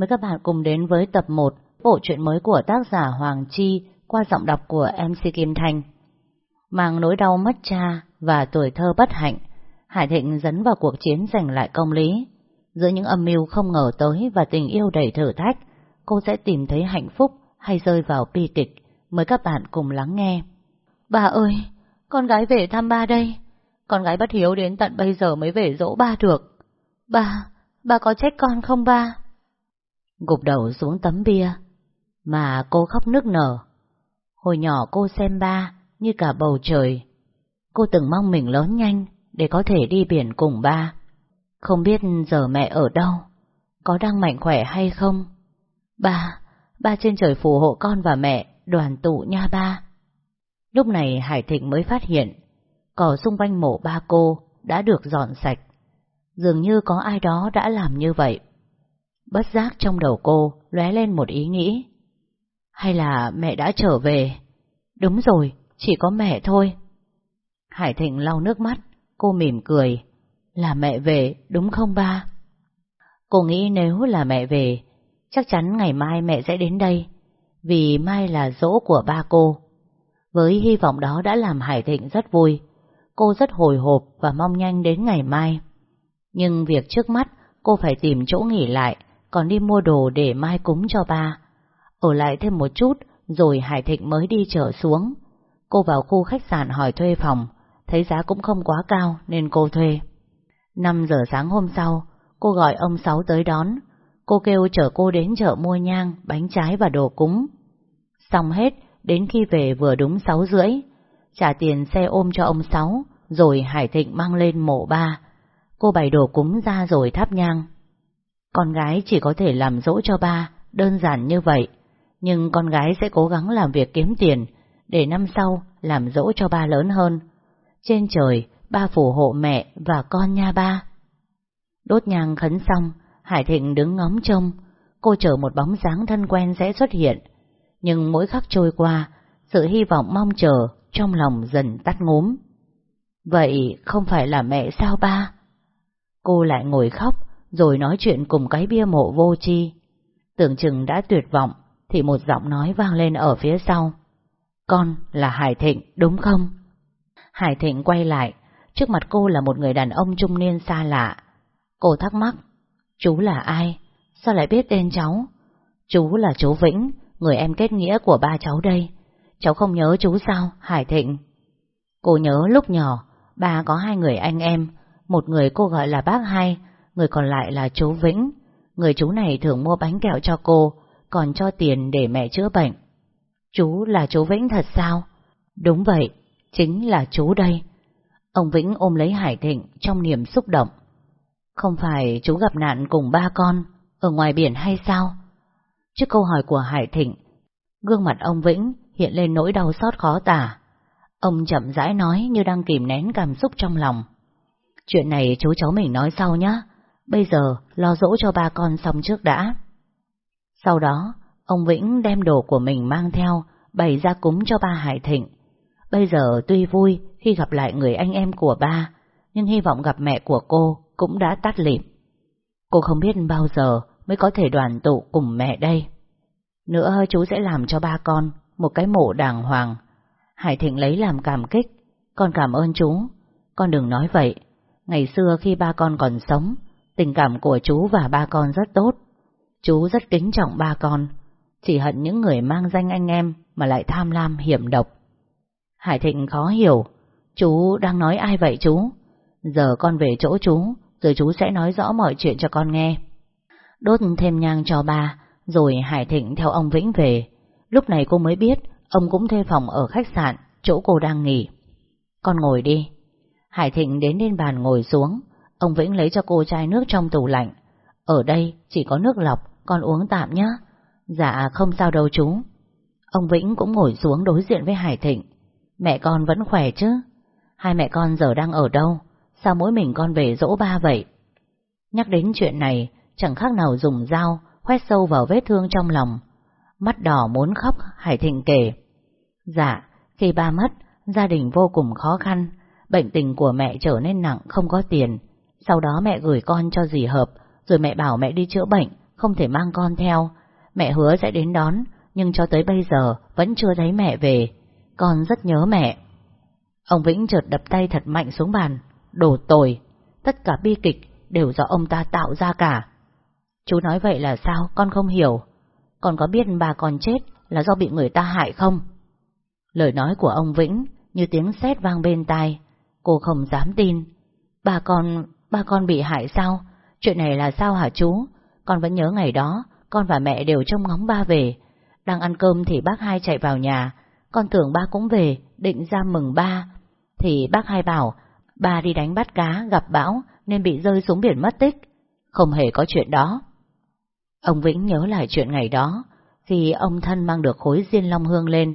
Mời các bạn cùng đến với tập 1 bộ truyện mới của tác giả Hoàng Chi qua giọng đọc của MC Kim Thanh. Mang nỗi đau mất cha và tuổi thơ bất hạnh, Hải Thịnh dấn vào cuộc chiến giành lại công lý. Giữa những âm mưu không ngờ tới và tình yêu đầy thử thách, cô sẽ tìm thấy hạnh phúc hay rơi vào bi kịch. Mời các bạn cùng lắng nghe. Bà ơi, con gái về thăm ba đây. Con gái bất hiếu đến tận bây giờ mới về dỗ ba được. Ba, ba có trách con không ba? Gục đầu xuống tấm bia, mà cô khóc nức nở. Hồi nhỏ cô xem ba như cả bầu trời. Cô từng mong mình lớn nhanh để có thể đi biển cùng ba. Không biết giờ mẹ ở đâu, có đang mạnh khỏe hay không? Ba, ba trên trời phù hộ con và mẹ đoàn tụ nha ba. Lúc này Hải Thịnh mới phát hiện, cỏ xung quanh mộ ba cô đã được dọn sạch. Dường như có ai đó đã làm như vậy. Bất giác trong đầu cô lóe lên một ý nghĩ. Hay là mẹ đã trở về? Đúng rồi, chỉ có mẹ thôi. Hải Thịnh lau nước mắt, cô mỉm cười. Là mẹ về, đúng không ba? Cô nghĩ nếu là mẹ về, chắc chắn ngày mai mẹ sẽ đến đây, vì mai là dỗ của ba cô. Với hy vọng đó đã làm Hải Thịnh rất vui. Cô rất hồi hộp và mong nhanh đến ngày mai. Nhưng việc trước mắt cô phải tìm chỗ nghỉ lại, còn đi mua đồ để mai cúng cho ba. Ở lại thêm một chút, rồi Hải Thịnh mới đi trở xuống. Cô vào khu khách sạn hỏi thuê phòng, thấy giá cũng không quá cao nên cô thuê. 5 giờ sáng hôm sau, cô gọi ông Sáu tới đón. Cô kêu chở cô đến chợ mua nhang, bánh trái và đồ cúng. Xong hết, đến khi về vừa đúng 6 rưỡi. Trả tiền xe ôm cho ông Sáu, rồi Hải Thịnh mang lên mộ ba. Cô bày đồ cúng ra rồi thắp nhang. Con gái chỉ có thể làm dỗ cho ba, đơn giản như vậy. Nhưng con gái sẽ cố gắng làm việc kiếm tiền, để năm sau làm dỗ cho ba lớn hơn. Trên trời, ba phù hộ mẹ và con nha ba. Đốt nhang khấn xong, Hải Thịnh đứng ngóng trông, cô chờ một bóng dáng thân quen sẽ xuất hiện. Nhưng mỗi khắc trôi qua, sự hy vọng mong chờ trong lòng dần tắt ngúm. Vậy không phải là mẹ sao ba? Cô lại ngồi khóc, rồi nói chuyện cùng cái bia mộ vô chi. Tưởng chừng đã tuyệt vọng, thì một giọng nói vang lên ở phía sau. Con là Hải Thịnh, đúng không? Hải Thịnh quay lại, trước mặt cô là một người đàn ông trung niên xa lạ. Cô thắc mắc, chú là ai? Sao lại biết tên cháu? Chú là chú Vĩnh, người em kết nghĩa của ba cháu đây. Cháu không nhớ chú sao, Hải Thịnh? Cô nhớ lúc nhỏ, ba có hai người anh em, một người cô gọi là bác hai, người còn lại là chú Vĩnh. Người chú này thường mua bánh kẹo cho cô, còn cho tiền để mẹ chữa bệnh. Chú là chú Vĩnh thật sao? Đúng vậy, chính là chú đây. Ông Vĩnh ôm lấy Hải Thịnh trong niềm xúc động. Không phải chú gặp nạn cùng ba con ở ngoài biển hay sao? Trước câu hỏi của Hải Thịnh, gương mặt ông Vĩnh hiện lên nỗi đau xót khó tả. Ông chậm rãi nói như đang kìm nén cảm xúc trong lòng. Chuyện này chú cháu mình nói sau nhé. Bây giờ lo dỗ cho ba con xong trước đã. Sau đó, ông Vĩnh đem đồ của mình mang theo, bày ra cúng cho ba Hải Thịnh. Bây giờ tuy vui khi gặp lại người anh em của ba, nhưng hy vọng gặp mẹ của cô cũng đã tắt lịm. Cô không biết bao giờ mới có thể đoàn tụ cùng mẹ đây. Nữa chú sẽ làm cho ba con một cái mộ đàng hoàng. Hải Thịnh lấy làm cảm kích. Con cảm ơn chú. Con đừng nói vậy. Ngày xưa khi ba con còn sống, tình cảm của chú và ba con rất tốt. Chú rất kính trọng ba con, chỉ hận những người mang danh anh em mà lại tham lam hiểm độc. Hải Thịnh khó hiểu, chú đang nói ai vậy chú? Giờ con về chỗ chú, rồi chú sẽ nói rõ mọi chuyện cho con nghe. Đốt thêm nhang cho ba, rồi Hải Thịnh theo ông Vĩnh về. Lúc này cô mới biết ông cũng thuê phòng ở khách sạn, chỗ cô đang nghỉ. Con ngồi đi. Hải Thịnh đến lên bàn ngồi xuống, ông Vĩnh lấy cho cô chai nước trong tủ lạnh. Ở đây chỉ có nước lọc, con uống tạm nhé. Dạ không sao đâu chú. Ông Vĩnh cũng ngồi xuống đối diện với Hải Thịnh. Mẹ con vẫn khỏe chứ? Hai mẹ con giờ đang ở đâu? Sao mỗi mình con về dỗ ba vậy? Nhắc đến chuyện này, chẳng khác nào dùng dao khoét sâu vào vết thương trong lòng. Mắt đỏ muốn khóc, Hải Thịnh kể. Dạ, khi ba mất, gia đình vô cùng khó khăn, bệnh tình của mẹ trở nên nặng không có tiền. Sau đó mẹ gửi con cho dì hợp, rồi mẹ bảo mẹ đi chữa bệnh, không thể mang con theo. Mẹ hứa sẽ đến đón, nhưng cho tới bây giờ vẫn chưa thấy mẹ về. Con rất nhớ mẹ. Ông Vĩnh chợt đập tay thật mạnh xuống bàn. Đổ tồi. Tất cả bi kịch đều do ông ta tạo ra cả. Chú nói vậy là sao? Con không hiểu. Con có biết bà còn chết là do bị người ta hại không? Lời nói của ông Vĩnh như tiếng sét vang bên tai. Cô không dám tin. Bà con, ba con bị hại sao? Chuyện này là sao hả chú? Con vẫn nhớ ngày đó, con và mẹ đều trông ngóng ba về. Đang ăn cơm thì bác hai chạy vào nhà. Con tưởng ba cũng về, định ra mừng ba. Thì bác hai bảo, ba đi đánh bắt cá, gặp bão, nên bị rơi xuống biển mất tích. Không hề có chuyện đó. Ông Vĩnh nhớ lại chuyện ngày đó, khi ông thân mang được khối diên long hương lên,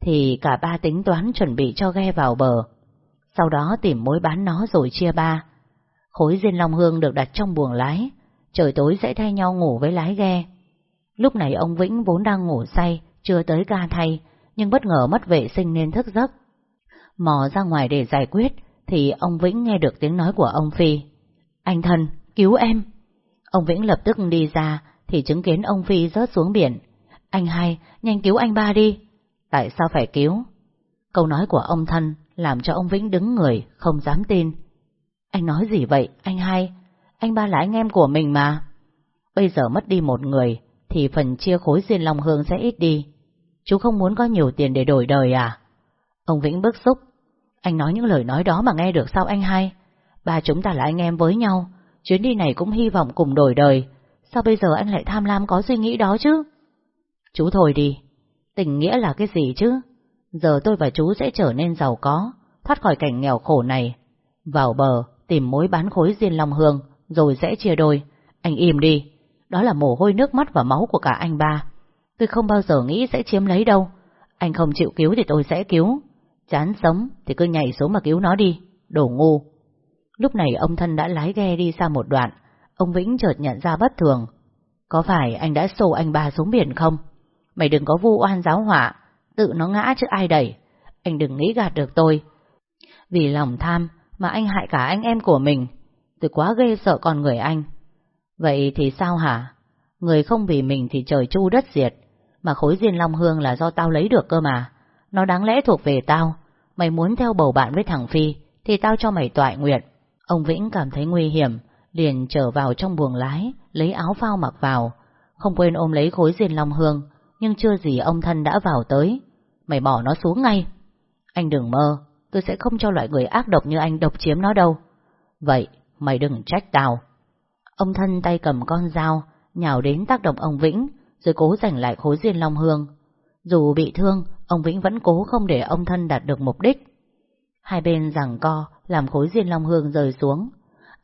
thì cả ba tính toán chuẩn bị cho ghe vào bờ. Sau đó tìm mối bán nó rồi chia ba. Khối diên long hương được đặt trong buồng lái, trời tối sẽ thay nhau ngủ với lái ghe. Lúc này ông Vĩnh vốn đang ngủ say, chưa tới ca thay, nhưng bất ngờ mất vệ sinh nên thức giấc. Mò ra ngoài để giải quyết, thì ông Vĩnh nghe được tiếng nói của ông Phi. Anh thân, cứu em! Ông Vĩnh lập tức đi ra, thì chứng kiến ông Phi rớt xuống biển. Anh hai, nhanh cứu anh ba đi! Tại sao phải cứu? Câu nói của ông thân làm cho ông Vĩnh đứng người, không dám tin. Anh nói gì vậy, anh hai? Anh ba là anh em của mình mà. Bây giờ mất đi một người, thì phần chia khối diên long hương sẽ ít đi. Chú không muốn có nhiều tiền để đổi đời à? Ông Vĩnh bức xúc. Anh nói những lời nói đó mà nghe được sao anh hai? Ba chúng ta là anh em với nhau, chuyến đi này cũng hy vọng cùng đổi đời. Sao bây giờ anh lại tham lam có suy nghĩ đó chứ? Chú thôi đi, tình nghĩa là cái gì chứ? Giờ tôi và chú sẽ trở nên giàu có, thoát khỏi cảnh nghèo khổ này. Vào bờ, tìm mối bán khối diên long hương, rồi sẽ chia đôi. Anh im đi, đó là mồ hôi nước mắt và máu của cả anh ba. Tôi không bao giờ nghĩ sẽ chiếm lấy đâu. Anh không chịu cứu thì tôi sẽ cứu. Chán sống thì cứ nhảy xuống mà cứu nó đi. Đồ ngu. Lúc này ông thân đã lái ghe đi xa một đoạn. Ông Vĩnh chợt nhận ra bất thường. Có phải anh đã xô anh ba xuống biển không? Mày đừng có vu oan giáo họa. Tự nó ngã chứ ai đẩy. Anh đừng nghĩ gạt được tôi. Vì lòng tham mà anh hại cả anh em của mình. Tôi quá ghê sợ con người anh. Vậy thì sao hả? Người không vì mình thì trời chu đất diệt. Mà khối diên long hương là do tao lấy được cơ mà. Nó đáng lẽ thuộc về tao. Mày muốn theo bầu bạn với thằng Phi, thì tao cho mày toại nguyện. Ông Vĩnh cảm thấy nguy hiểm, liền trở vào trong buồng lái, lấy áo phao mặc vào. Không quên ôm lấy khối diên long hương, nhưng chưa gì ông thân đã vào tới. Mày bỏ nó xuống ngay. Anh đừng mơ, tôi sẽ không cho loại người ác độc như anh độc chiếm nó đâu. Vậy, mày đừng trách tao. Ông thân tay cầm con dao, nhào đến tác động ông Vĩnh, rồi cố giành lại khối diên long hương. Dù bị thương, ông Vĩnh vẫn cố không để ông thân đạt được mục đích. Hai bên giằng co, làm khối diên long hương rơi xuống.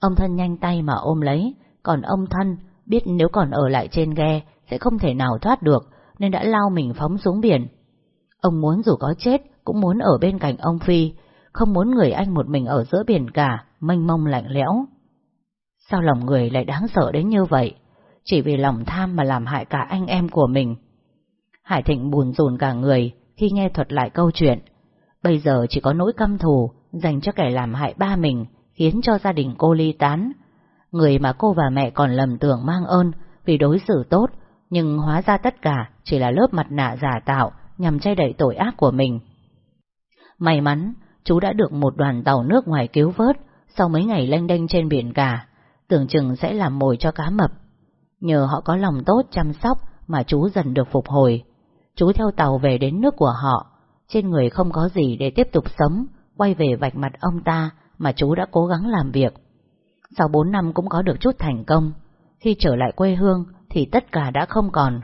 Ông thân nhanh tay mà ôm lấy, còn ông thân biết nếu còn ở lại trên ghe sẽ không thể nào thoát được, nên đã lao mình phóng xuống biển. Ông muốn dù có chết, cũng muốn ở bên cạnh ông Phi, không muốn người anh một mình ở giữa biển cả, mênh mông lạnh lẽo. Sao lòng người lại đáng sợ đến như vậy? Chỉ vì lòng tham mà làm hại cả anh em của mình. Hải Thịnh buồn rùn cả người khi nghe thuật lại câu chuyện. Bây giờ chỉ có nỗi căm thù dành cho kẻ làm hại ba mình, khiến cho gia đình cô ly tán. Người mà cô và mẹ còn lầm tưởng mang ơn vì đối xử tốt, nhưng hóa ra tất cả chỉ là lớp mặt nạ giả tạo nhằm che đậy tội ác của mình. May mắn, chú đã được một đoàn tàu nước ngoài cứu vớt sau mấy ngày lênh đênh trên biển cả tưởng chừng sẽ làm mồi cho cá mập. Nhờ họ có lòng tốt chăm sóc mà chú dần được phục hồi. Chú theo tàu về đến nước của họ, trên người không có gì để tiếp tục sống, quay về vạch mặt ông ta mà chú đã cố gắng làm việc. Sau bốn năm cũng có được chút thành công, khi trở lại quê hương thì tất cả đã không còn.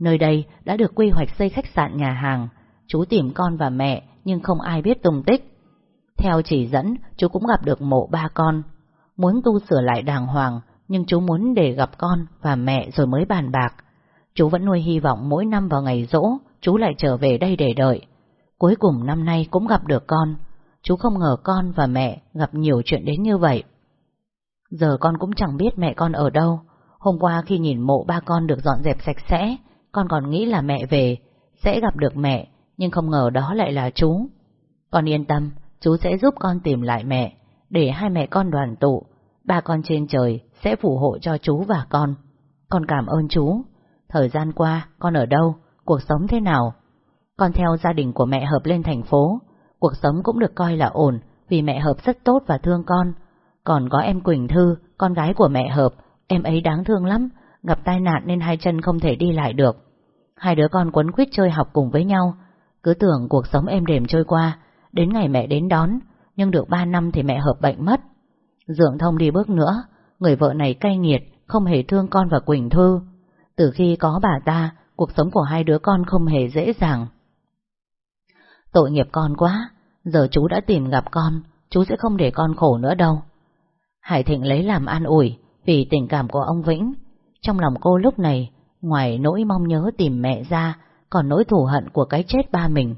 Nơi đây đã được quy hoạch xây khách sạn nhà hàng, chú tìm con và mẹ nhưng không ai biết tung tích. Theo chỉ dẫn, chú cũng gặp được mộ ba con, muốn tu sửa lại đàng hoàng, nhưng chú muốn để gặp con và mẹ rồi mới bàn bạc. Chú vẫn nuôi hy vọng mỗi năm vào ngày rỗ, chú lại trở về đây để đợi. Cuối cùng năm nay cũng gặp được con. Chú không ngờ con và mẹ gặp nhiều chuyện đến như vậy. Giờ con cũng chẳng biết mẹ con ở đâu. Hôm qua khi nhìn mộ ba con được dọn dẹp sạch sẽ, con còn nghĩ là mẹ về, sẽ gặp được mẹ, nhưng không ngờ đó lại là chú. Con yên tâm, chú sẽ giúp con tìm lại mẹ, để hai mẹ con đoàn tụ, ba con trên trời sẽ phù hộ cho chú và con. Con cảm ơn chú. Thời gian qua, con ở đâu? Cuộc sống thế nào? Con theo gia đình của mẹ Hợp lên thành phố. Cuộc sống cũng được coi là ổn, vì mẹ Hợp rất tốt và thương con. Còn có em Quỳnh Thư, con gái của mẹ Hợp, em ấy đáng thương lắm, gặp tai nạn nên hai chân không thể đi lại được. Hai đứa con quấn quýt chơi học cùng với nhau, cứ tưởng cuộc sống êm đềm trôi qua, đến ngày mẹ đến đón, nhưng được ba năm thì mẹ Hợp bệnh mất. Dượng thông đi bước nữa, người vợ này cay nghiệt, không hề thương con và Quỳnh Thư. Từ khi có bà ta, cuộc sống của hai đứa con không hề dễ dàng. Tội nghiệp con quá, giờ chú đã tìm gặp con, chú sẽ không để con khổ nữa đâu. Hải Thịnh lấy làm an ủi vì tình cảm của ông Vĩnh. Trong lòng cô lúc này, ngoài nỗi mong nhớ tìm mẹ ra, còn nỗi thù hận của cái chết ba mình.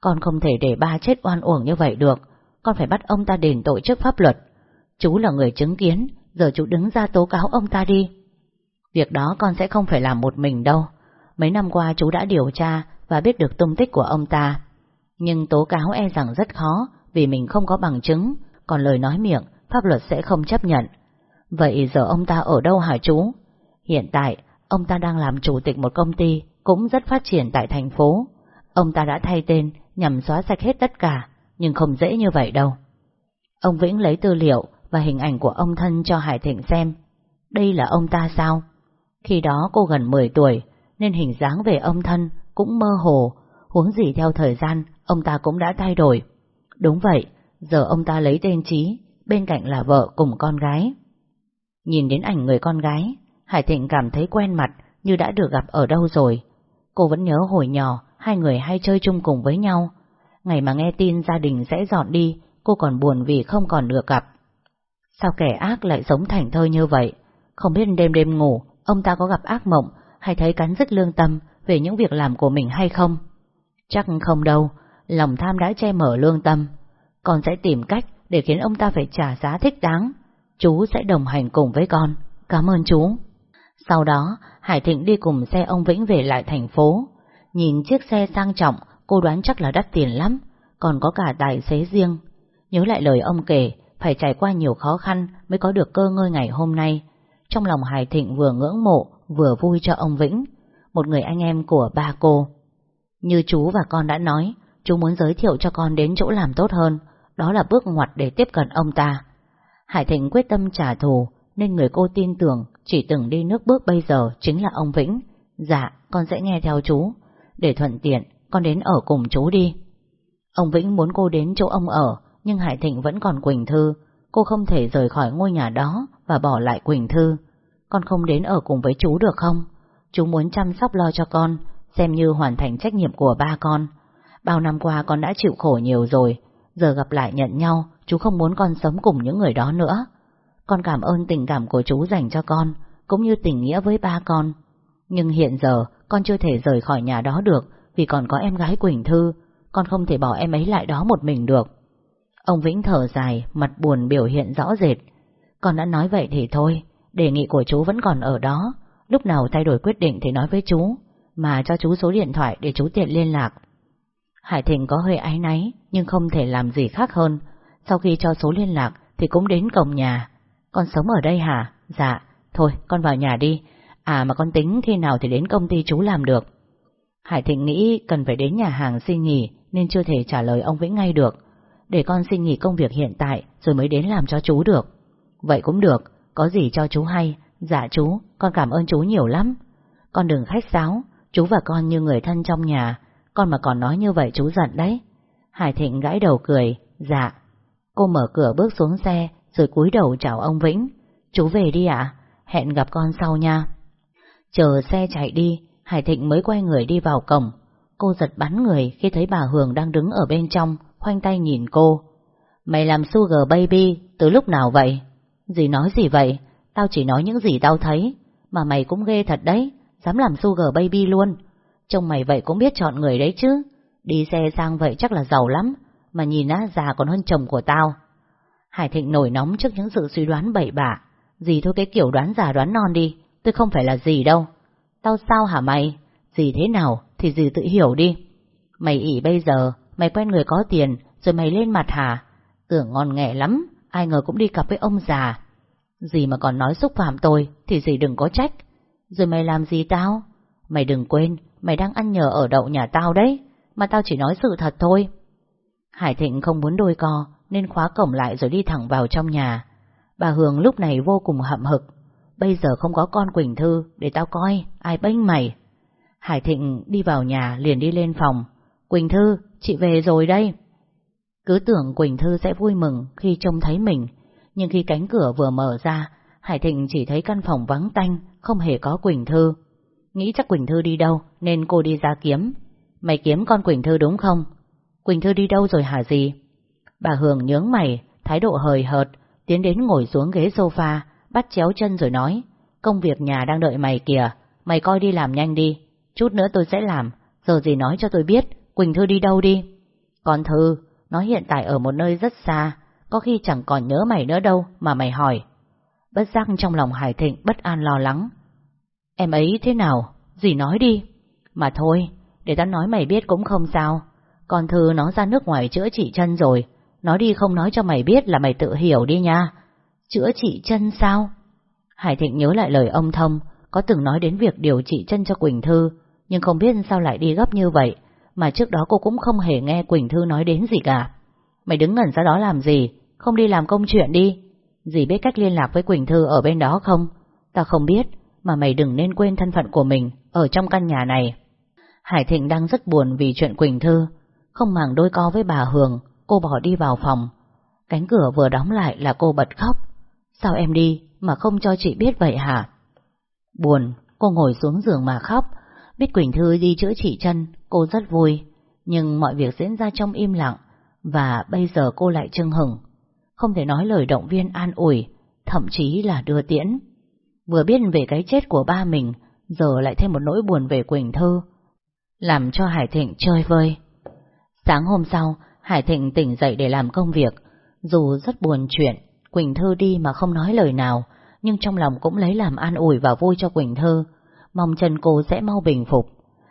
Con không thể để ba chết oan uổng như vậy được, con phải bắt ông ta đền tội trước pháp luật. Chú là người chứng kiến, giờ chú đứng ra tố cáo ông ta đi. Việc đó con sẽ không phải làm một mình đâu. Mấy năm qua chú đã điều tra và biết được tung tích của ông ta. Nhưng tố cáo e rằng rất khó vì mình không có bằng chứng, còn lời nói miệng pháp luật sẽ không chấp nhận. Vậy giờ ông ta ở đâu hả chú? Hiện tại, ông ta đang làm chủ tịch một công ty cũng rất phát triển tại thành phố. Ông ta đã thay tên nhằm xóa sạch hết tất cả, nhưng không dễ như vậy đâu. Ông Vĩnh lấy tư liệu và hình ảnh của ông thân cho Hải Thịnh xem. Đây là ông ta sao? Khi đó cô gần 10 tuổi, nên hình dáng về ông thân cũng mơ hồ, huống gì theo thời gian, ông ta cũng đã thay đổi. Đúng vậy, giờ ông ta lấy tên Trí, bên cạnh là vợ cùng con gái. Nhìn đến ảnh người con gái, Hải Thịnh cảm thấy quen mặt như đã được gặp ở đâu rồi. Cô vẫn nhớ hồi nhỏ, hai người hay chơi chung cùng với nhau. Ngày mà nghe tin gia đình sẽ dọn đi, cô còn buồn vì không còn được gặp. Sao kẻ ác lại sống thành thơi như vậy? Không biết đêm đêm ngủ, ông ta có gặp ác mộng hay thấy cắn rứt lương tâm về những việc làm của mình hay không? Chắc không đâu, lòng tham đã che mở lương tâm. Con sẽ tìm cách để khiến ông ta phải trả giá thích đáng. Chú sẽ đồng hành cùng với con. Cảm ơn chú. Sau đó, Hải Thịnh đi cùng xe ông Vĩnh về lại thành phố. Nhìn chiếc xe sang trọng, cô đoán chắc là đắt tiền lắm, còn có cả tài xế riêng. Nhớ lại lời ông kể, phải trải qua nhiều khó khăn mới có được cơ ngơi ngày hôm nay. Trong lòng Hải Thịnh vừa ngưỡng mộ, vừa vui cho ông Vĩnh, một người anh em của ba cô. Như chú và con đã nói, chú muốn giới thiệu cho con đến chỗ làm tốt hơn, đó là bước ngoặt để tiếp cận ông ta. Hải Thịnh quyết tâm trả thù, nên người cô tin tưởng chỉ từng đi nước bước bây giờ chính là ông Vĩnh. Dạ, con sẽ nghe theo chú. Để thuận tiện, con đến ở cùng chú đi. Ông Vĩnh muốn cô đến chỗ ông ở, nhưng Hải Thịnh vẫn còn Quỳnh Thư. Cô không thể rời khỏi ngôi nhà đó và bỏ lại Quỳnh Thư. Con không đến ở cùng với chú được không? Chú muốn chăm sóc lo cho con, xem như hoàn thành trách nhiệm của ba con. Bao năm qua con đã chịu khổ nhiều rồi, giờ gặp lại nhận nhau, chú không muốn con sống cùng những người đó nữa. Con cảm ơn tình cảm của chú dành cho con, cũng như tình nghĩa với ba con. Nhưng hiện giờ, con chưa thể rời khỏi nhà đó được, vì còn có em gái Quỳnh Thư, con không thể bỏ em ấy lại đó một mình được. Ông Vĩnh thở dài, mặt buồn biểu hiện rõ rệt. Con đã nói vậy thì thôi, đề nghị của chú vẫn còn ở đó, lúc nào thay đổi quyết định thì nói với chú, mà cho chú số điện thoại để chú tiện liên lạc. Hải Thịnh có hơi áy náy, nhưng không thể làm gì khác hơn. Sau khi cho số liên lạc thì cũng đến cổng nhà. Con sống ở đây hả? Dạ, thôi con vào nhà đi. À mà con tính khi nào thì đến công ty chú làm được. Hải Thịnh nghĩ cần phải đến nhà hàng xin nghỉ nên chưa thể trả lời ông Vĩnh ngay được. Để con xin nghỉ công việc hiện tại rồi mới đến làm cho chú được. Vậy cũng được, có gì cho chú hay. Dạ chú, con cảm ơn chú nhiều lắm. Con đừng khách sáo, chú và con như người thân trong nhà, con mà còn nói như vậy chú giận đấy. Hải Thịnh gãi đầu cười, dạ. Cô mở cửa bước xuống xe, rồi cúi đầu chào ông Vĩnh. Chú về đi ạ, hẹn gặp con sau nha. Chờ xe chạy đi, Hải Thịnh mới quay người đi vào cổng. Cô giật bắn người khi thấy bà Hường đang đứng ở bên trong, khoanh tay nhìn cô. Mày làm sugar baby từ lúc nào vậy? Dì nói gì vậy? Tao chỉ nói những gì tao thấy. Mà mày cũng ghê thật đấy, dám làm sugar baby luôn. Trông mày vậy cũng biết chọn người đấy chứ. Đi xe sang vậy chắc là giàu lắm, mà nhìn á già còn hơn chồng của tao. Hải Thịnh nổi nóng trước những sự suy đoán bậy bạ. Dì thôi cái kiểu đoán già đoán non đi, tôi không phải là gì đâu. Tao sao hả mày? Dì thế nào thì dì tự hiểu đi. Mày ỉ bây giờ, mày quen người có tiền, rồi mày lên mặt hả? Tưởng ngon nghẻ lắm, ai ngờ cũng đi cặp với ông già. Dì mà còn nói xúc phạm tôi, thì dì đừng có trách. Rồi mày làm gì tao? Mày đừng quên, mày đang ăn nhờ ở đậu nhà tao đấy, mà tao chỉ nói sự thật thôi. Hải Thịnh không muốn đôi co, nên khóa cổng lại rồi đi thẳng vào trong nhà. Bà Hường lúc này vô cùng hậm hực. Bây giờ không có con Quỳnh Thư, để tao coi, ai bênh mày. Hải Thịnh đi vào nhà liền đi lên phòng. Quỳnh Thư, chị về rồi đây. Cứ tưởng Quỳnh Thư sẽ vui mừng khi trông thấy mình, nhưng khi cánh cửa vừa mở ra, Hải Thịnh chỉ thấy căn phòng vắng tanh, không hề có Quỳnh Thư. Nghĩ chắc Quỳnh Thư đi đâu, nên cô đi ra kiếm. Mày kiếm con Quỳnh Thư đúng không? Quỳnh Thư đi đâu rồi hả gì? Bà Hường nhướng mày, thái độ hời hợt, tiến đến ngồi xuống ghế sofa, bắt chéo chân rồi nói, công việc nhà đang đợi mày kìa, mày coi đi làm nhanh đi, chút nữa tôi sẽ làm, giờ gì nói cho tôi biết, Quỳnh Thư đi đâu đi. Còn Thư, nó hiện tại ở một nơi rất xa, có khi chẳng còn nhớ mày nữa đâu mà mày hỏi. Bất giác trong lòng Hải Thịnh bất an lo lắng. Em ấy thế nào? Dì nói đi. Mà thôi, để tao nói mày biết cũng không sao. Con Thư nó ra nước ngoài chữa trị chân rồi nói đi không nói cho mày biết là mày tự hiểu đi nha. Chữa trị chân sao? Hải Thịnh nhớ lại lời ông Thông, có từng nói đến việc điều trị chân cho Quỳnh Thư, nhưng không biết sao lại đi gấp như vậy, mà trước đó cô cũng không hề nghe Quỳnh Thư nói đến gì cả. Mày đứng ngẩn ra đó làm gì, không đi làm công chuyện đi. Dì biết cách liên lạc với Quỳnh Thư ở bên đó không? Ta không biết, mà mày đừng nên quên thân phận của mình ở trong căn nhà này. Hải Thịnh đang rất buồn vì chuyện Quỳnh Thư, không màng đôi co với bà Hường, cô bỏ đi vào phòng. Cánh cửa vừa đóng lại là cô bật khóc. Sao em đi mà không cho chị biết vậy hả? Buồn, cô ngồi xuống giường mà khóc. Biết Quỳnh Thư đi chữa trị chân, cô rất vui. Nhưng mọi việc diễn ra trong im lặng, và bây giờ cô lại trưng hừng. Không thể nói lời động viên an ủi, thậm chí là đưa tiễn. Vừa biết về cái chết của ba mình, giờ lại thêm một nỗi buồn về Quỳnh Thư, làm cho Hải Thịnh chơi vơi. Sáng hôm sau, Hải Thịnh tỉnh dậy để làm công việc, dù rất buồn chuyện, Quỳnh Thư đi mà không nói lời nào, nhưng trong lòng cũng lấy làm an ủi và vui cho Quỳnh Thư, mong chân cô sẽ mau bình phục.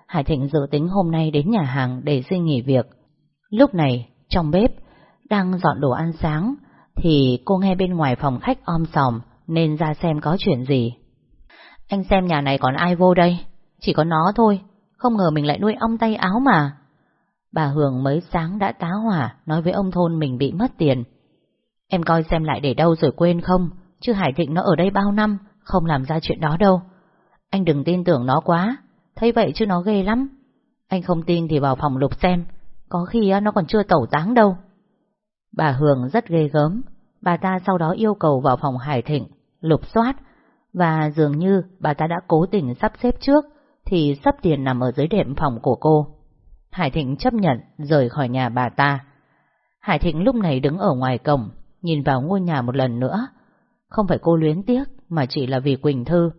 Hải Thịnh dự tính hôm nay đến nhà hàng để xin nghỉ việc. Lúc này, trong bếp, đang dọn đồ ăn sáng, thì cô nghe bên ngoài phòng khách om sòm, nên ra xem có chuyện gì. Anh xem nhà này còn ai vô đây? Chỉ có nó thôi, không ngờ mình lại nuôi ong tay áo mà. Bà Hường mới sáng đã tá hỏa, nói với ông thôn mình bị mất tiền. Em coi xem lại để đâu rồi quên không, chứ Hải Thịnh nó ở đây bao năm, không làm ra chuyện đó đâu. Anh đừng tin tưởng nó quá, thấy vậy chứ nó ghê lắm. Anh không tin thì vào phòng lục xem, có khi nó còn chưa tẩu táng đâu. Bà Hường rất ghê gớm, bà ta sau đó yêu cầu vào phòng Hải Thịnh, lục soát, và dường như bà ta đã cố tình sắp xếp trước, thì sắp tiền nằm ở dưới đệm phòng của cô. Hải Thịnh chấp nhận rời khỏi nhà bà ta. Hải Thịnh lúc này đứng ở ngoài cổng, nhìn vào ngôi nhà một lần nữa. Không phải cô luyến tiếc, mà chỉ là vì Quỳnh Thư.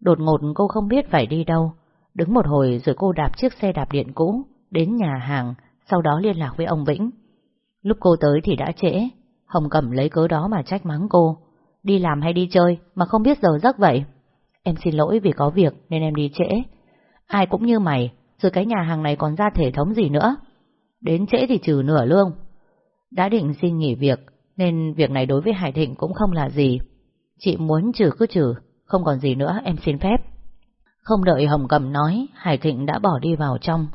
Đột ngột cô không biết phải đi đâu. Đứng một hồi rồi cô đạp chiếc xe đạp điện cũ, đến nhà hàng, sau đó liên lạc với ông Vĩnh. Lúc cô tới thì đã trễ, Hồng Cẩm lấy cớ đó mà trách mắng cô. Đi làm hay đi chơi mà không biết giờ giấc vậy? Em xin lỗi vì có việc nên em đi trễ. Ai cũng như mày, rồi cái nhà hàng này còn ra thể thống gì nữa. Đến trễ thì trừ nửa lương. Đã định xin nghỉ việc, nên việc này đối với Hải Thịnh cũng không là gì. Chị muốn trừ cứ trừ, không còn gì nữa em xin phép. Không đợi Hồng Cầm nói, Hải Thịnh đã bỏ đi vào trong.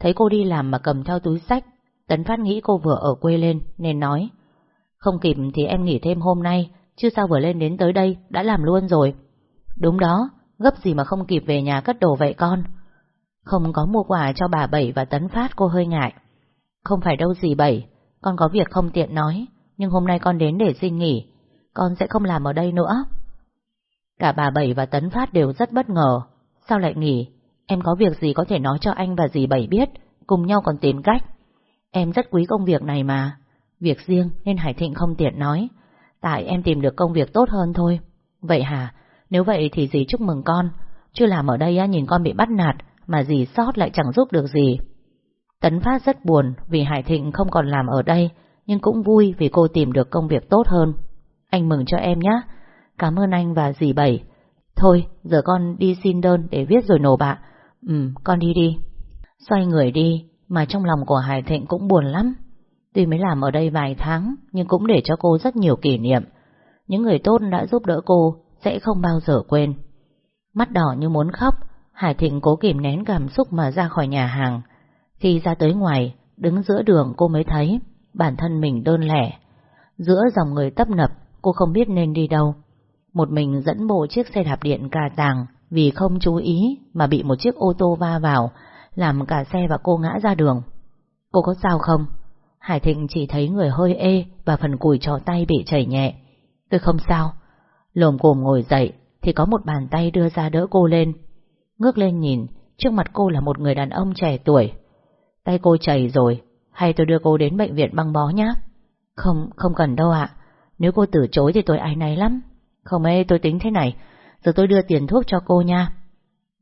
Thấy cô đi làm mà cầm theo túi sách, Tấn Phát nghĩ cô vừa ở quê lên nên nói. Không kịp thì em nghỉ thêm hôm nay, chứ sao vừa lên đến tới đây đã làm luôn rồi. Đúng đó, gấp gì mà không kịp về nhà cất đồ vậy con. Không có mua quà cho bà Bảy và Tấn Phát cô hơi ngại. Không phải đâu gì Bảy, con có việc không tiện nói, nhưng hôm nay con đến để xin nghỉ, con sẽ không làm ở đây nữa. Cả bà Bảy và Tấn Phát đều rất bất ngờ. Sao lại nghỉ? Em có việc gì có thể nói cho anh và dì Bảy biết, cùng nhau còn tìm cách. Em rất quý công việc này mà. Việc riêng nên Hải Thịnh không tiện nói. Tại em tìm được công việc tốt hơn thôi. Vậy hả? Nếu vậy thì dì chúc mừng con. Chưa làm ở đây nhìn con bị bắt nạt, mà dì sót lại chẳng giúp được gì. Tấn Phát rất buồn vì Hải Thịnh không còn làm ở đây, nhưng cũng vui vì cô tìm được công việc tốt hơn. Anh mừng cho em nhé. Cảm ơn anh và dì Bảy. Thôi, giờ con đi xin đơn để viết rồi nộp bạ. Ừ, con đi đi. Xoay người đi, mà trong lòng của Hải Thịnh cũng buồn lắm. Tuy mới làm ở đây vài tháng, nhưng cũng để cho cô rất nhiều kỷ niệm. Những người tốt đã giúp đỡ cô sẽ không bao giờ quên. Mắt đỏ như muốn khóc, Hải Thịnh cố kìm nén cảm xúc mà ra khỏi nhà hàng. Khi ra tới ngoài, đứng giữa đường cô mới thấy bản thân mình đơn lẻ. Giữa dòng người tấp nập, cô không biết nên đi đâu. Một mình dẫn bộ chiếc xe đạp điện cà tàng vì không chú ý mà bị một chiếc ô tô va vào, làm cả xe và cô ngã ra đường. Cô có sao không? Hải Thịnh chỉ thấy người hơi ê và phần cùi trò tay bị chảy nhẹ. Tôi không sao. Lồm cồm ngồi dậy thì có một bàn tay đưa ra đỡ cô lên. Ngước lên nhìn, trước mặt cô là một người đàn ông trẻ tuổi. Tay cô chảy rồi, hay tôi đưa cô đến bệnh viện băng bó nhé? Không, không cần đâu ạ. Nếu cô từ chối thì tôi ai náy lắm. Không ê, tôi tính thế này, giờ tôi đưa tiền thuốc cho cô nha.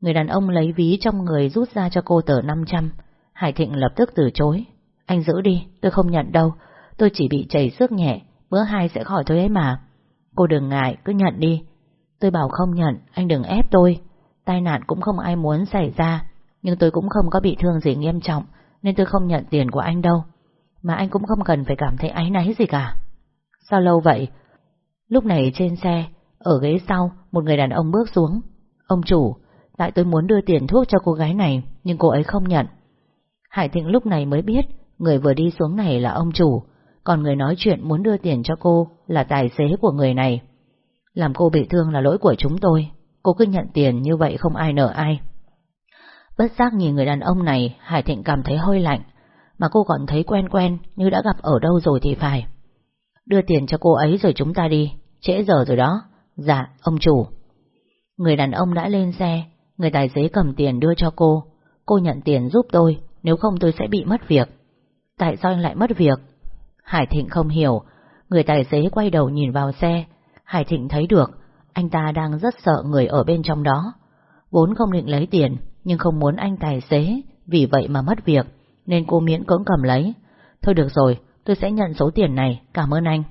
Người đàn ông lấy ví trong người rút ra cho cô tờ 500. Hải Thịnh lập tức từ chối. Anh giữ đi, tôi không nhận đâu. Tôi chỉ bị chảy xước nhẹ, bữa hai sẽ khỏi thôi ấy mà. Cô đừng ngại, cứ nhận đi. Tôi bảo không nhận, anh đừng ép tôi. Tai nạn cũng không ai muốn xảy ra, nhưng tôi cũng không có bị thương gì nghiêm trọng, nên tôi không nhận tiền của anh đâu. Mà anh cũng không cần phải cảm thấy áy náy gì cả. Sao lâu vậy? Lúc này trên xe, ở ghế sau, một người đàn ông bước xuống. Ông chủ, tại tôi muốn đưa tiền thuốc cho cô gái này, nhưng cô ấy không nhận. Hải Thịnh lúc này mới biết, người vừa đi xuống này là ông chủ, còn người nói chuyện muốn đưa tiền cho cô là tài xế của người này. Làm cô bị thương là lỗi của chúng tôi, cô cứ nhận tiền như vậy không ai nợ ai. Bất giác nhìn người đàn ông này, Hải Thịnh cảm thấy hơi lạnh, mà cô còn thấy quen quen như đã gặp ở đâu rồi thì phải. Đưa tiền cho cô ấy rồi chúng ta đi, trễ giờ rồi đó. Dạ, ông chủ. Người đàn ông đã lên xe, người tài xế cầm tiền đưa cho cô. Cô nhận tiền giúp tôi, nếu không tôi sẽ bị mất việc. Tại sao anh lại mất việc? Hải Thịnh không hiểu, người tài xế quay đầu nhìn vào xe. Hải Thịnh thấy được, anh ta đang rất sợ người ở bên trong đó. Vốn không định lấy tiền, nhưng không muốn anh tài xế, vì vậy mà mất việc, nên cô miễn cưỡng cầm lấy. Thôi được rồi, tôi sẽ nhận số tiền này, cảm ơn anh.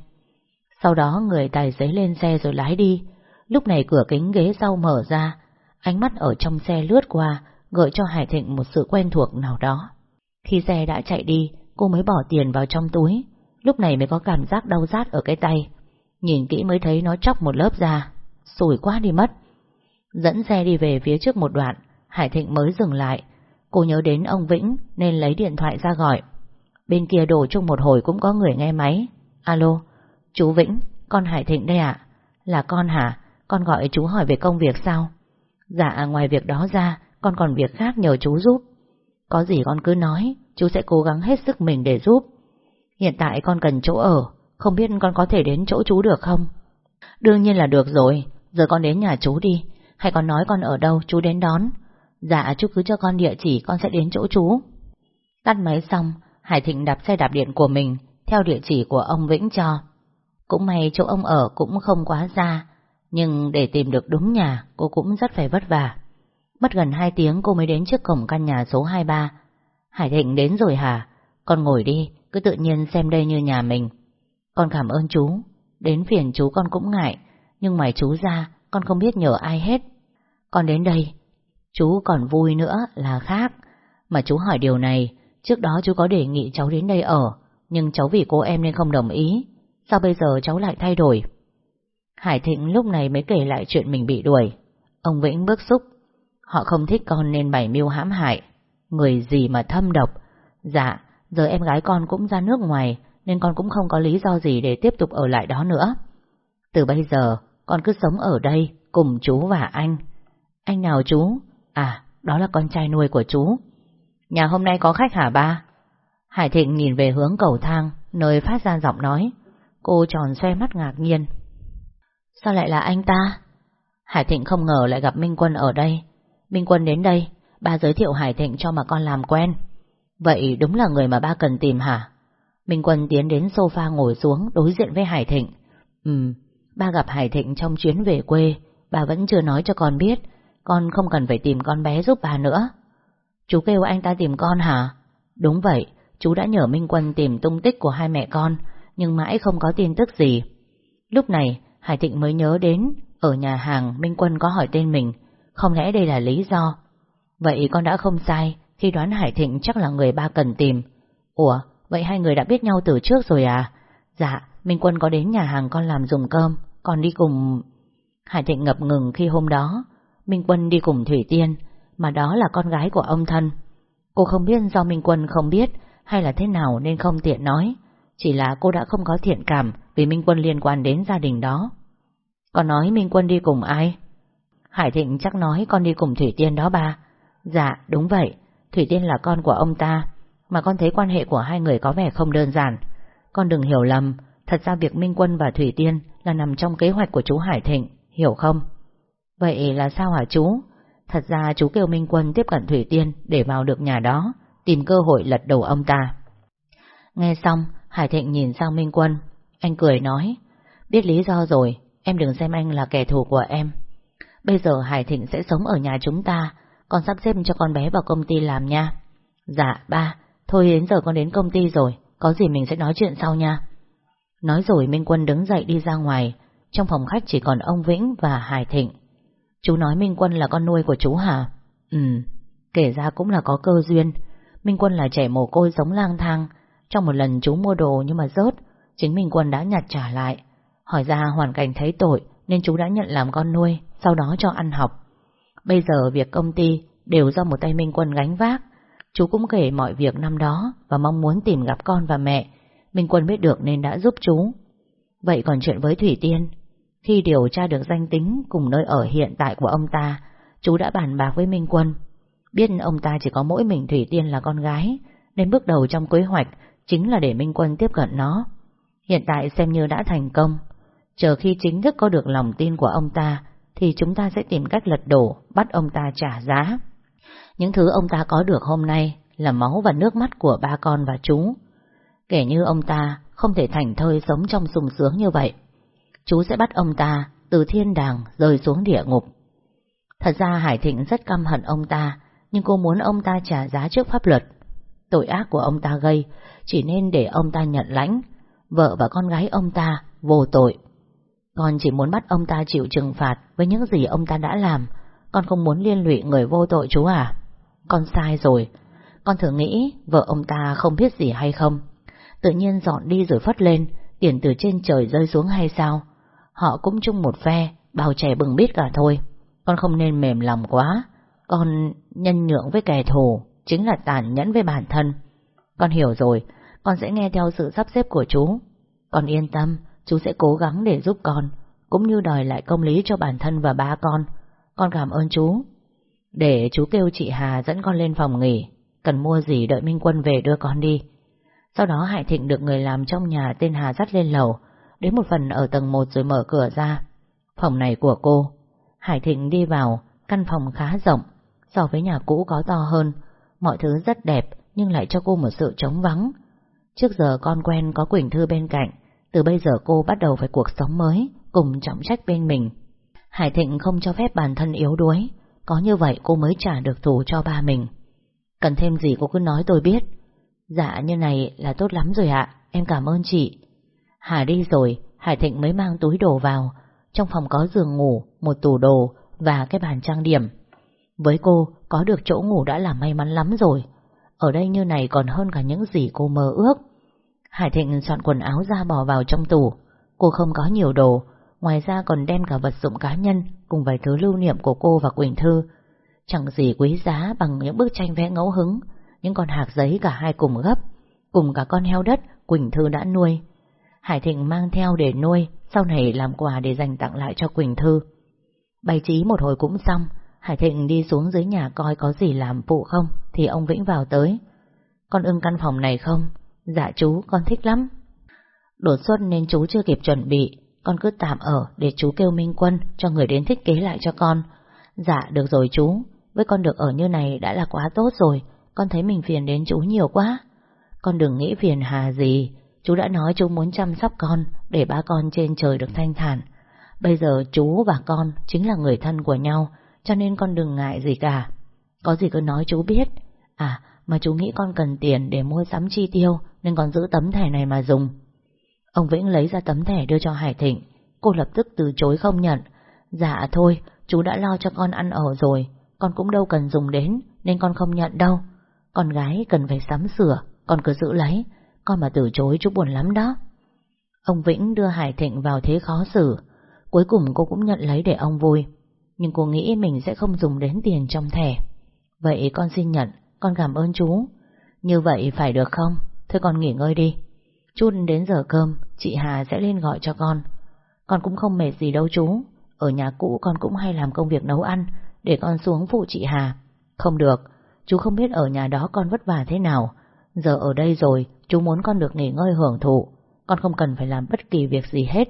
Sau đó người tài xế lên xe rồi lái đi. Lúc này cửa kính ghế sau mở ra, ánh mắt ở trong xe lướt qua, gợi cho Hải Thịnh một sự quen thuộc nào đó. Khi xe đã chạy đi, cô mới bỏ tiền vào trong túi, lúc này mới có cảm giác đau rát ở cái tay. Nhìn kỹ mới thấy nó chóc một lớp da, sủi quá đi mất. Dẫn xe đi về phía trước một đoạn, Hải Thịnh mới dừng lại. Cô nhớ đến ông Vĩnh nên lấy điện thoại ra gọi. Bên kia đổ chung một hồi cũng có người nghe máy. Alo, chú Vĩnh, con Hải Thịnh đây ạ. Là con hả? Con gọi chú hỏi về công việc sao? Dạ, ngoài việc đó ra, con còn việc khác nhờ chú giúp. Có gì con cứ nói, chú sẽ cố gắng hết sức mình để giúp. Hiện tại con cần chỗ ở, không biết con có thể đến chỗ chú được không? Đương nhiên là được rồi, giờ con đến nhà chú đi, hay con nói con ở đâu chú đến đón. Dạ chú cứ cho con địa chỉ con sẽ đến chỗ chú. Tắt máy xong, Hải Thịnh đạp xe đạp điện của mình theo địa chỉ của ông Vĩnh cho. Cũng may chỗ ông ở cũng không quá xa, nhưng để tìm được đúng nhà cô cũng rất phải vất vả. Mất gần 2 tiếng cô mới đến trước cổng căn nhà số 23. Hải Thịnh đến rồi hả? Con ngồi đi, cứ tự nhiên xem đây như nhà mình. Con cảm ơn chú, đến phiền chú con cũng ngại, nhưng ngoài chú ra, con không biết nhờ ai hết. Con đến đây, chú còn vui nữa là khác. Mà chú hỏi điều này, trước đó chú có đề nghị cháu đến đây ở, nhưng cháu vì cô em nên không đồng ý. Sao bây giờ cháu lại thay đổi? Hải Thịnh lúc này mới kể lại chuyện mình bị đuổi. Ông Vĩnh bức xúc. Họ không thích con nên bày mưu hãm hại. Người gì mà thâm độc. Dạ, giờ em gái con cũng ra nước ngoài, nên con cũng không có lý do gì để tiếp tục ở lại đó nữa. Từ bây giờ, con cứ sống ở đây, cùng chú và anh. Anh nào chú? À, đó là con trai nuôi của chú. Nhà hôm nay có khách hả ba? Hải Thịnh nhìn về hướng cầu thang, nơi phát ra giọng nói. Cô tròn xoe mắt ngạc nhiên. Sao lại là anh ta? Hải Thịnh không ngờ lại gặp Minh Quân ở đây. Minh Quân đến đây, ba giới thiệu Hải Thịnh cho mà con làm quen. Vậy đúng là người mà ba cần tìm hả? Minh Quân tiến đến sofa ngồi xuống đối diện với Hải Thịnh. Ừm, ba gặp Hải Thịnh trong chuyến về quê, bà vẫn chưa nói cho con biết, con không cần phải tìm con bé giúp bà nữa. Chú kêu anh ta tìm con hả? Đúng vậy, chú đã nhờ Minh Quân tìm tung tích của hai mẹ con, nhưng mãi không có tin tức gì. Lúc này, Hải Thịnh mới nhớ đến, ở nhà hàng Minh Quân có hỏi tên mình, không lẽ đây là lý do? Vậy con đã không sai khi đoán Hải Thịnh chắc là người ba cần tìm. Ủa, vậy hai người đã biết nhau từ trước rồi à? Dạ, Minh Quân có đến nhà hàng con làm dùng cơm, con đi cùng... Hải Thịnh ngập ngừng khi hôm đó, Minh Quân đi cùng Thủy Tiên, mà đó là con gái của ông thân. Cô không biết do Minh Quân không biết hay là thế nào nên không tiện nói. Chỉ là cô đã không có thiện cảm vì Minh Quân liên quan đến gia đình đó. Con nói Minh Quân đi cùng ai? Hải Thịnh chắc nói con đi cùng Thủy Tiên đó ba. Dạ, đúng vậy. Thủy Tiên là con của ông ta, mà con thấy quan hệ của hai người có vẻ không đơn giản. Con đừng hiểu lầm, thật ra việc Minh Quân và Thủy Tiên là nằm trong kế hoạch của chú Hải Thịnh, hiểu không? Vậy là sao hả chú? Thật ra chú kêu Minh Quân tiếp cận Thủy Tiên để vào được nhà đó, tìm cơ hội lật đầu ông ta. Nghe xong, Hải Thịnh nhìn sang Minh Quân, anh cười nói, biết lý do rồi, em đừng xem anh là kẻ thù của em. Bây giờ Hải Thịnh sẽ sống ở nhà chúng ta, con sắp xếp cho con bé vào công ty làm nha. Dạ, ba, thôi đến giờ con đến công ty rồi, có gì mình sẽ nói chuyện sau nha. Nói rồi Minh Quân đứng dậy đi ra ngoài, trong phòng khách chỉ còn ông Vĩnh và Hải Thịnh. Chú nói Minh Quân là con nuôi của chú hả? Ừ, kể ra cũng là có cơ duyên. Minh Quân là trẻ mồ côi giống lang thang. Trong một lần chú mua đồ nhưng mà rớt, chính Minh Quân đã nhặt trả lại. Hỏi ra hoàn cảnh thấy tội nên chú đã nhận làm con nuôi, sau đó cho ăn học. Bây giờ việc công ty đều do một tay Minh Quân gánh vác. Chú cũng kể mọi việc năm đó và mong muốn tìm gặp con và mẹ. Minh Quân biết được nên đã giúp chú. Vậy còn chuyện với Thủy Tiên, khi điều tra được danh tính cùng nơi ở hiện tại của ông ta, chú đã bàn bạc với Minh Quân. Biết ông ta chỉ có mỗi mình Thủy Tiên là con gái, nên bước đầu trong kế hoạch chính là để Minh Quân tiếp cận nó. Hiện tại xem như đã thành công. Chờ khi chính thức có được lòng tin của ông ta, thì chúng ta sẽ tìm cách lật đổ, bắt ông ta trả giá. Những thứ ông ta có được hôm nay là máu và nước mắt của ba con và chú. Kể như ông ta không thể thành thơi sống trong sung sướng như vậy chú sẽ bắt ông ta từ thiên đàng rơi xuống địa ngục. Thật ra Hải Thịnh rất căm hận ông ta, nhưng cô muốn ông ta trả giá trước pháp luật. Tội ác của ông ta gây, chỉ nên để ông ta nhận lãnh, vợ và con gái ông ta vô tội. Con chỉ muốn bắt ông ta chịu trừng phạt với những gì ông ta đã làm, con không muốn liên lụy người vô tội chú à. Con sai rồi, con thử nghĩ vợ ông ta không biết gì hay không. Tự nhiên dọn đi rồi phất lên, tiền từ trên trời rơi xuống hay sao? Họ cũng chung một phe, bao trẻ bừng biết cả thôi. Con không nên mềm lòng quá. Con nhân nhượng với kẻ thù, chính là tàn nhẫn với bản thân. Con hiểu rồi, con sẽ nghe theo sự sắp xếp của chú. Con yên tâm, chú sẽ cố gắng để giúp con, cũng như đòi lại công lý cho bản thân và ba con. Con cảm ơn chú. Để chú kêu chị Hà dẫn con lên phòng nghỉ, cần mua gì đợi Minh Quân về đưa con đi. Sau đó Hải Thịnh được người làm trong nhà tên Hà dắt lên lầu, đến một phần ở tầng 1 rồi mở cửa ra. Phòng này của cô. Hải Thịnh đi vào, căn phòng khá rộng, so với nhà cũ có to hơn. Mọi thứ rất đẹp, nhưng lại cho cô một sự trống vắng. Trước giờ con quen có Quỳnh Thư bên cạnh, từ bây giờ cô bắt đầu phải cuộc sống mới, cùng trọng trách bên mình. Hải Thịnh không cho phép bản thân yếu đuối, có như vậy cô mới trả được thù cho ba mình. Cần thêm gì cô cứ nói tôi biết. Dạ như này là tốt lắm rồi ạ, em cảm ơn chị. Hà đi rồi, Hải Thịnh mới mang túi đồ vào. Trong phòng có giường ngủ, một tủ đồ và cái bàn trang điểm. Với cô, có được chỗ ngủ đã là may mắn lắm rồi. Ở đây như này còn hơn cả những gì cô mơ ước. Hải Thịnh soạn quần áo ra bỏ vào trong tủ. Cô không có nhiều đồ, ngoài ra còn đem cả vật dụng cá nhân cùng vài thứ lưu niệm của cô và Quỳnh Thư. Chẳng gì quý giá bằng những bức tranh vẽ ngẫu hứng, những con hạt giấy cả hai cùng gấp, cùng cả con heo đất Quỳnh Thư đã nuôi. Hải Thịnh mang theo để nuôi, sau này làm quà để dành tặng lại cho Quỳnh Thư. Bày trí một hồi cũng xong, Hải Thịnh đi xuống dưới nhà coi có gì làm phụ không, thì ông Vĩnh vào tới. Con ưng căn phòng này không? Dạ chú, con thích lắm. Đột xuất nên chú chưa kịp chuẩn bị, con cứ tạm ở để chú kêu Minh Quân cho người đến thiết kế lại cho con. Dạ, được rồi chú, với con được ở như này đã là quá tốt rồi, con thấy mình phiền đến chú nhiều quá. Con đừng nghĩ phiền hà gì, Chú đã nói chú muốn chăm sóc con để ba con trên trời được thanh thản. Bây giờ chú và con chính là người thân của nhau, cho nên con đừng ngại gì cả. Có gì cứ nói chú biết. À, mà chú nghĩ con cần tiền để mua sắm chi tiêu, nên con giữ tấm thẻ này mà dùng. Ông Vĩnh lấy ra tấm thẻ đưa cho Hải Thịnh. Cô lập tức từ chối không nhận. Dạ thôi, chú đã lo cho con ăn ở rồi, con cũng đâu cần dùng đến, nên con không nhận đâu. Con gái cần phải sắm sửa, con cứ giữ lấy, con mà từ chối chú buồn lắm đó. Ông Vĩnh đưa Hải Thịnh vào thế khó xử. Cuối cùng cô cũng nhận lấy để ông vui. Nhưng cô nghĩ mình sẽ không dùng đến tiền trong thẻ. Vậy con xin nhận, con cảm ơn chú. Như vậy phải được không? Thôi con nghỉ ngơi đi. Chút đến giờ cơm, chị Hà sẽ lên gọi cho con. Con cũng không mệt gì đâu chú. Ở nhà cũ con cũng hay làm công việc nấu ăn, để con xuống phụ chị Hà. Không được, chú không biết ở nhà đó con vất vả thế nào. Giờ ở đây rồi, chú muốn con được nghỉ ngơi hưởng thụ. Con không cần phải làm bất kỳ việc gì hết.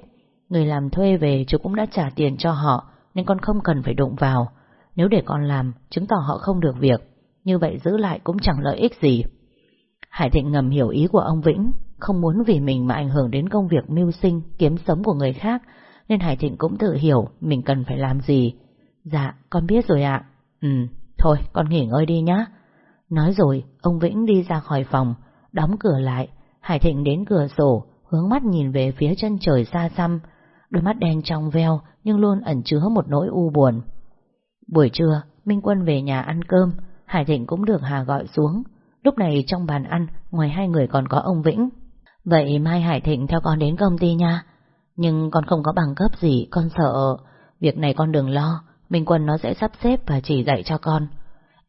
Người làm thuê về chú cũng đã trả tiền cho họ, nên con không cần phải đụng vào. Nếu để con làm, chứng tỏ họ không được việc. Như vậy giữ lại cũng chẳng lợi ích gì. Hải Thịnh ngầm hiểu ý của ông Vĩnh, không muốn vì mình mà ảnh hưởng đến công việc mưu sinh, kiếm sống của người khác, nên Hải Thịnh cũng tự hiểu mình cần phải làm gì. Dạ, con biết rồi ạ. Ừ, thôi, con nghỉ ngơi đi nhá. Nói rồi, ông Vĩnh đi ra khỏi phòng, đóng cửa lại. Hải Thịnh đến cửa sổ, hướng mắt nhìn về phía chân trời xa xăm. Đôi mắt đen trong veo, nhưng luôn ẩn chứa một nỗi u buồn. Buổi trưa, Minh Quân về nhà ăn cơm, Hải Thịnh cũng được Hà gọi xuống. Lúc này trong bàn ăn, ngoài hai người còn có ông Vĩnh. Vậy mai Hải Thịnh theo con đến công ty nha. Nhưng con không có bằng cấp gì, con sợ. Việc này con đừng lo, Minh Quân nó sẽ sắp xếp và chỉ dạy cho con.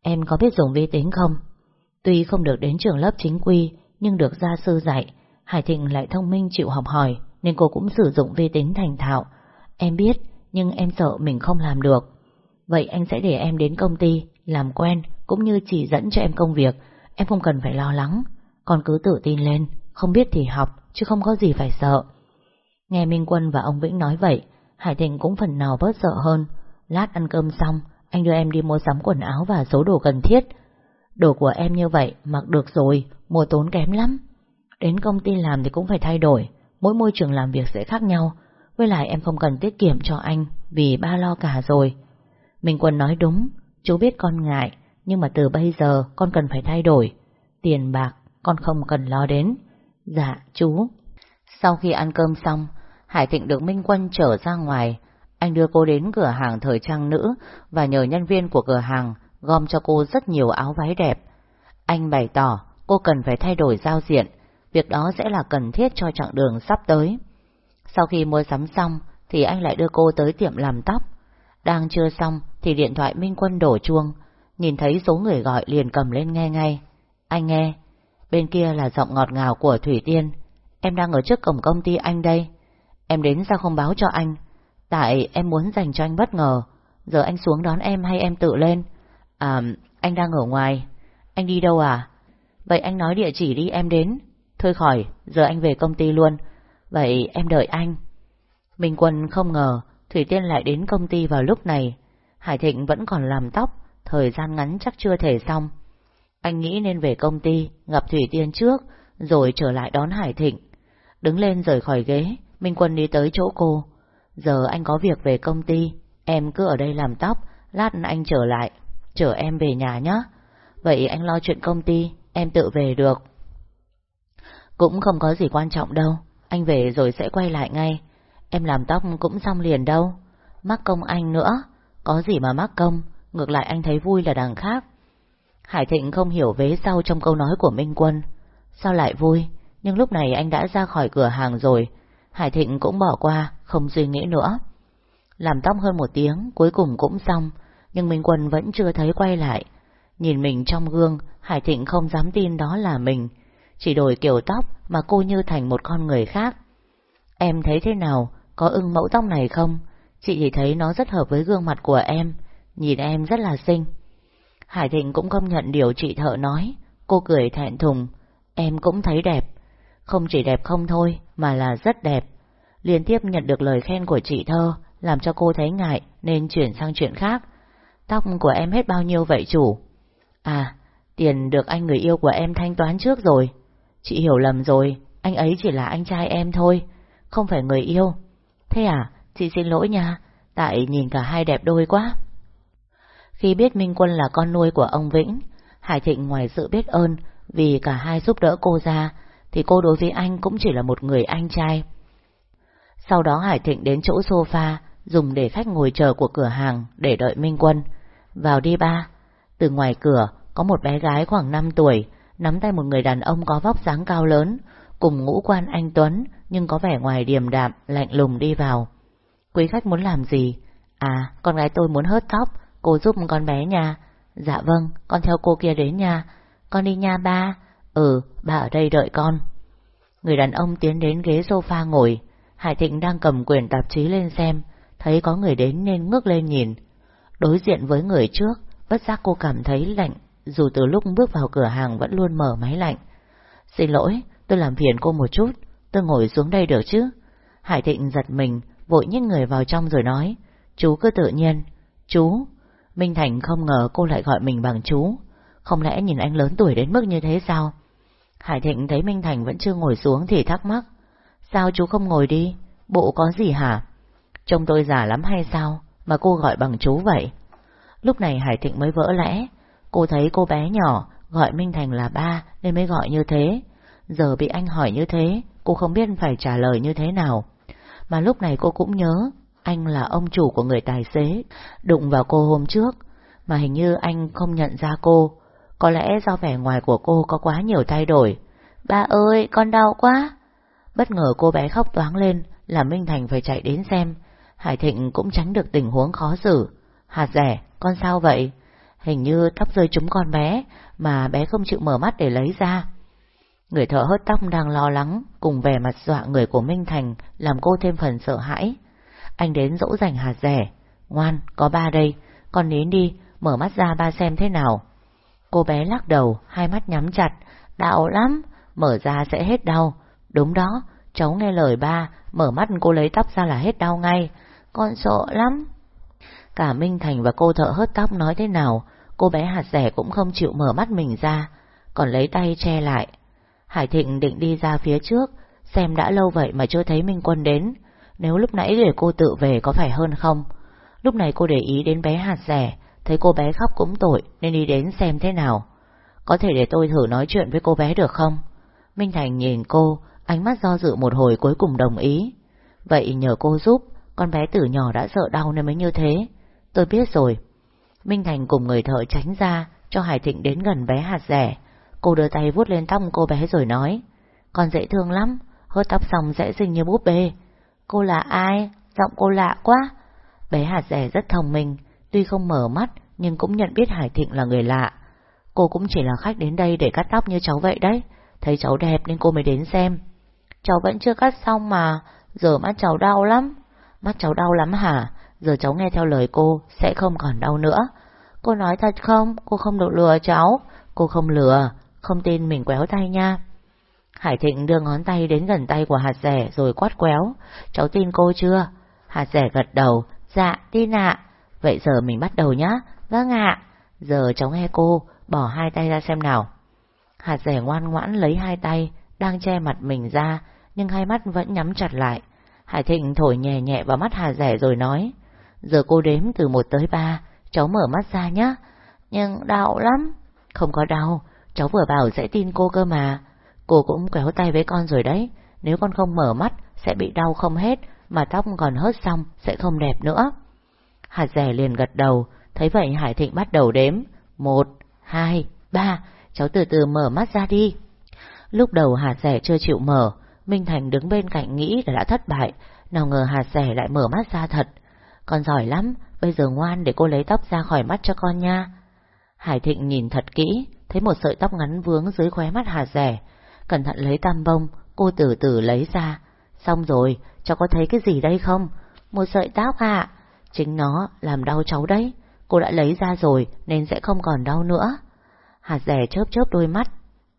Em có biết dùng vi tính không? Tuy không được đến trường lớp chính quy, nhưng được gia sư dạy, Hải Thịnh lại thông minh chịu học hỏi, nên cô cũng sử dụng vi tính thành thạo. Em biết, nhưng em sợ mình không làm được. Vậy anh sẽ để em đến công ty, làm quen, cũng như chỉ dẫn cho em công việc, em không cần phải lo lắng. Con cứ tự tin lên, không biết thì học, chứ không có gì phải sợ. Nghe Minh Quân và ông Vĩnh nói vậy, Hải Thịnh cũng phần nào bớt sợ hơn. Lát ăn cơm xong, anh đưa em đi mua sắm quần áo và số đồ cần thiết. Đồ của em như vậy, mặc được rồi, mua tốn kém lắm. Đến công ty làm thì cũng phải thay đổi, mỗi môi trường làm việc sẽ khác nhau. Với lại em không cần tiết kiệm cho anh, vì ba lo cả rồi. Minh Quân nói đúng, chú biết con ngại, nhưng mà từ bây giờ con cần phải thay đổi. Tiền bạc, con không cần lo đến. Dạ, chú. Sau khi ăn cơm xong, Hải Thịnh được Minh Quân trở ra ngoài. Anh đưa cô đến cửa hàng thời trang nữ và nhờ nhân viên của cửa hàng gom cho cô rất nhiều áo váy đẹp. Anh bày tỏ cô cần phải thay đổi giao diện, việc đó sẽ là cần thiết cho chặng đường sắp tới. Sau khi mua sắm xong thì anh lại đưa cô tới tiệm làm tóc. Đang chưa xong thì điện thoại Minh Quân đổ chuông, nhìn thấy số người gọi liền cầm lên nghe ngay. Anh nghe, bên kia là giọng ngọt ngào của Thủy Tiên. Em đang ở trước cổng công ty anh đây. Em đến sao không báo cho anh? Tại em muốn dành cho anh bất ngờ. Giờ anh xuống đón em hay em tự lên? À, anh đang ở ngoài. Anh đi đâu à? Vậy anh nói địa chỉ đi em đến. Thôi khỏi, giờ anh về công ty luôn. Vậy em đợi anh. Minh Quân không ngờ Thủy Tiên lại đến công ty vào lúc này. Hải Thịnh vẫn còn làm tóc, thời gian ngắn chắc chưa thể xong. Anh nghĩ nên về công ty, gặp Thủy Tiên trước, rồi trở lại đón Hải Thịnh. Đứng lên rời khỏi ghế, Minh Quân đi tới chỗ cô. Giờ anh có việc về công ty, em cứ ở đây làm tóc, lát anh trở lại, chở em về nhà nhé. Vậy anh lo chuyện công ty, em tự về được. Cũng không có gì quan trọng đâu, anh về rồi sẽ quay lại ngay. Em làm tóc cũng xong liền đâu. Mắc công anh nữa, có gì mà mắc công, ngược lại anh thấy vui là đằng khác. Hải Thịnh không hiểu vế sau trong câu nói của Minh Quân. Sao lại vui? Nhưng lúc này anh đã ra khỏi cửa hàng rồi. Hải Thịnh cũng bỏ qua, không suy nghĩ nữa. Làm tóc hơn một tiếng, cuối cùng cũng xong, nhưng Minh Quân vẫn chưa thấy quay lại. Nhìn mình trong gương, Hải Thịnh không dám tin đó là mình. Chỉ đổi kiểu tóc mà cô như thành một con người khác. Em thấy thế nào? Có ưng mẫu tóc này không? Chị chỉ thấy nó rất hợp với gương mặt của em. Nhìn em rất là xinh. Hải Thịnh cũng công nhận điều chị thợ nói. Cô cười thẹn thùng. Em cũng thấy đẹp. Không chỉ đẹp không thôi, mà là rất đẹp. Liên tiếp nhận được lời khen của chị thơ, làm cho cô thấy ngại nên chuyển sang chuyện khác. Tóc của em hết bao nhiêu vậy chủ? À, tiền được anh người yêu của em thanh toán trước rồi. Chị hiểu lầm rồi, anh ấy chỉ là anh trai em thôi, không phải người yêu. Thế à, chị xin lỗi nha, tại nhìn cả hai đẹp đôi quá. Khi biết Minh Quân là con nuôi của ông Vĩnh, Hải Thịnh ngoài sự biết ơn vì cả hai giúp đỡ cô ra, thì cô đối với anh cũng chỉ là một người anh trai. Sau đó Hải Thịnh đến chỗ sofa, dùng để khách ngồi chờ của cửa hàng để đợi Minh Quân. Vào đi ba. Từ ngoài cửa, có một bé gái khoảng 5 tuổi, nắm tay một người đàn ông có vóc dáng cao lớn, cùng ngũ quan anh Tuấn, nhưng có vẻ ngoài điềm đạm, lạnh lùng đi vào. Quý khách muốn làm gì? À, con gái tôi muốn hớt tóc, cô giúp con bé nhà Dạ vâng, con theo cô kia đến nhà Con đi nha ba. Ừ, ba ở đây đợi con. Người đàn ông tiến đến ghế sofa ngồi. Hải Thịnh đang cầm quyển tạp chí lên xem, thấy có người đến nên ngước lên nhìn. Đối diện với người trước, bất giác cô cảm thấy lạnh, dù từ lúc bước vào cửa hàng vẫn luôn mở máy lạnh. Xin lỗi, tôi làm phiền cô một chút, tôi ngồi xuống đây được chứ? Hải Thịnh giật mình, vội nhích người vào trong rồi nói, chú cứ tự nhiên, chú. Minh Thành không ngờ cô lại gọi mình bằng chú, không lẽ nhìn anh lớn tuổi đến mức như thế sao? Hải Thịnh thấy Minh Thành vẫn chưa ngồi xuống thì thắc mắc, sao chú không ngồi đi, bộ có gì hả? Trông tôi già lắm hay sao, mà cô gọi bằng chú vậy? Lúc này Hải Thịnh mới vỡ lẽ, cô thấy cô bé nhỏ gọi Minh Thành là ba nên mới gọi như thế. Giờ bị anh hỏi như thế, cô không biết phải trả lời như thế nào. Mà lúc này cô cũng nhớ, anh là ông chủ của người tài xế, đụng vào cô hôm trước, mà hình như anh không nhận ra cô. Có lẽ do vẻ ngoài của cô có quá nhiều thay đổi. Ba ơi, con đau quá! Bất ngờ cô bé khóc toáng lên, làm Minh Thành phải chạy đến xem. Hải Thịnh cũng tránh được tình huống khó xử. Hạt rẻ, con sao vậy? Hình như tóc rơi trúng con bé, mà bé không chịu mở mắt để lấy ra. Người thợ hớt tóc đang lo lắng, cùng vẻ mặt dọa người của Minh Thành, làm cô thêm phần sợ hãi. Anh đến dỗ dành hạt rẻ. Ngoan, có ba đây, con nín đi, mở mắt ra ba xem thế nào. Cô bé lắc đầu, hai mắt nhắm chặt, đau lắm, mở ra sẽ hết đau. Đúng đó, cháu nghe lời ba, mở mắt cô lấy tóc ra là hết đau ngay. Con sợ lắm. Cả Minh Thành và cô thợ hớt tóc nói thế nào, cô bé hạt rẻ cũng không chịu mở mắt mình ra, còn lấy tay che lại. Hải Thịnh định đi ra phía trước, xem đã lâu vậy mà chưa thấy Minh Quân đến, nếu lúc nãy để cô tự về có phải hơn không? Lúc này cô để ý đến bé hạt rẻ, thấy cô bé khóc cũng tội nên đi đến xem thế nào. Có thể để tôi thử nói chuyện với cô bé được không? Minh Thành nhìn cô, ánh mắt do dự một hồi cuối cùng đồng ý. Vậy nhờ cô giúp, con bé từ nhỏ đã sợ đau nên mới như thế. Tôi biết rồi. Minh Thành cùng người thợ tránh ra, cho Hải Thịnh đến gần bé hạt rẻ. Cô đưa tay vuốt lên tóc cô bé rồi nói, con dễ thương lắm, hớt tóc xong dễ xinh như búp bê. Cô là ai? Giọng cô lạ quá. Bé hạt rẻ rất thông minh, tuy không mở mắt nhưng cũng nhận biết Hải Thịnh là người lạ. Cô cũng chỉ là khách đến đây để cắt tóc như cháu vậy đấy. Thấy cháu đẹp nên cô mới đến xem. Cháu vẫn chưa cắt xong mà, giờ mắt cháu đau lắm. Mắt cháu đau lắm hả? Giờ cháu nghe theo lời cô, sẽ không còn đau nữa. Cô nói thật không? Cô không được lừa cháu. Cô không lừa, không tin mình quéo tay nha. Hải Thịnh đưa ngón tay đến gần tay của hạt rẻ rồi quát quéo. Cháu tin cô chưa? Hạt rẻ gật đầu. Dạ, tin ạ. Vậy giờ mình bắt đầu nhá. Vâng ạ. Giờ cháu nghe cô, bỏ hai tay ra xem nào. Hạt rẻ ngoan ngoãn lấy hai tay, đang che mặt mình ra, nhưng hai mắt vẫn nhắm chặt lại. Hải Thịnh thổi nhẹ nhẹ vào mắt hạt rẻ rồi nói. Giờ cô đếm từ một tới ba, cháu mở mắt ra nhá. Nhưng đau lắm. Không có đau, cháu vừa bảo sẽ tin cô cơ mà. Cô cũng kéo tay với con rồi đấy, nếu con không mở mắt sẽ bị đau không hết, mà tóc còn hớt xong sẽ không đẹp nữa. Hạt rẻ liền gật đầu, thấy vậy Hải Thịnh bắt đầu đếm. Một, hai, ba, cháu từ từ mở mắt ra đi. Lúc đầu hạt rẻ chưa chịu mở, Minh Thành đứng bên cạnh nghĩ là đã thất bại, nào ngờ hạt rẻ lại mở mắt ra thật. Con giỏi lắm, bây giờ ngoan để cô lấy tóc ra khỏi mắt cho con nha. Hải Thịnh nhìn thật kỹ, thấy một sợi tóc ngắn vướng dưới khóe mắt hạt rẻ, Cẩn thận lấy tam bông, cô từ từ lấy ra. Xong rồi, cháu có thấy cái gì đây không? Một sợi tóc ạ. Chính nó làm đau cháu đấy. Cô đã lấy ra rồi nên sẽ không còn đau nữa. Hạt rẻ chớp chớp đôi mắt.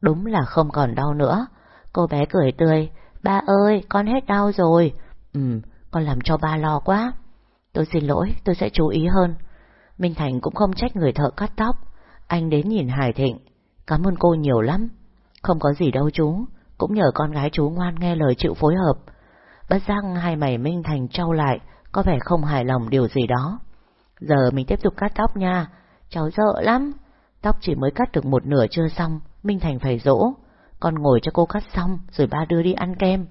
Đúng là không còn đau nữa. Cô bé cười tươi. Ba ơi, con hết đau rồi. Ừ, con làm cho ba lo quá. Tôi xin lỗi, tôi sẽ chú ý hơn. Minh Thành cũng không trách người thợ cắt tóc. Anh đến nhìn Hải Thịnh. Cảm ơn cô nhiều lắm. Không có gì đâu chú, cũng nhờ con gái chú ngoan nghe lời chịu phối hợp. Bất giác hai mày Minh Thành trao lại, có vẻ không hài lòng điều gì đó. Giờ mình tiếp tục cắt tóc nha, cháu sợ lắm. Tóc chỉ mới cắt được một nửa chưa xong, Minh Thành phải dỗ. Con ngồi cho cô cắt xong, rồi ba đưa đi ăn kem.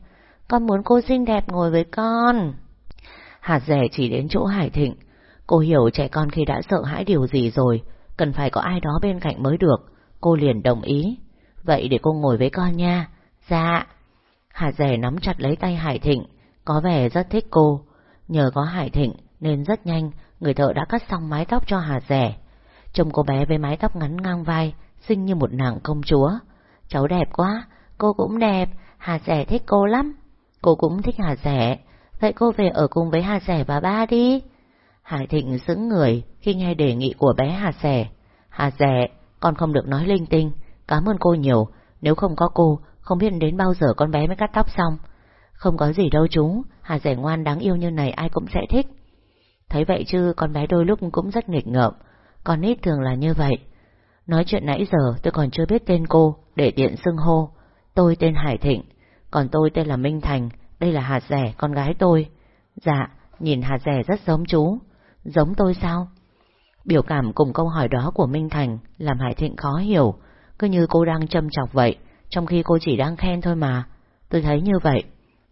Con muốn cô xinh đẹp ngồi với con. Hạt rẻ chỉ đến chỗ Hải Thịnh. Cô hiểu trẻ con khi đã sợ hãi điều gì rồi, cần phải có ai đó bên cạnh mới được. Cô liền đồng ý. Vậy để cô ngồi với con nha. Dạ. Hà rẻ nắm chặt lấy tay Hải Thịnh, có vẻ rất thích cô. Nhờ có Hải Thịnh nên rất nhanh người thợ đã cắt xong mái tóc cho Hà Rẻ. Trông cô bé với mái tóc ngắn ngang vai, xinh như một nàng công chúa. Cháu đẹp quá, cô cũng đẹp, Hà Rẻ thích cô lắm. Cô cũng thích Hà Rẻ, vậy cô về ở cùng với Hà Rẻ và ba đi. Hải Thịnh sững người khi nghe đề nghị của bé Hà Rẻ. Hà Rẻ, con không được nói linh tinh, cảm ơn cô nhiều, nếu không có cô, không biết đến bao giờ con bé mới cắt tóc xong. Không có gì đâu chú, Hà Rẻ ngoan đáng yêu như này ai cũng sẽ thích. Thấy vậy chứ con bé đôi lúc cũng rất nghịch ngợm, con nít thường là như vậy. Nói chuyện nãy giờ tôi còn chưa biết tên cô, để tiện xưng hô. Tôi tên Hải Thịnh, còn tôi tên là Minh Thành, đây là Hà Rẻ, con gái tôi. Dạ, nhìn Hà Rẻ rất giống chú. Giống tôi sao? Biểu cảm cùng câu hỏi đó của Minh Thành làm Hải Thịnh khó hiểu, cứ như cô đang châm chọc vậy, trong khi cô chỉ đang khen thôi mà. Tôi thấy như vậy.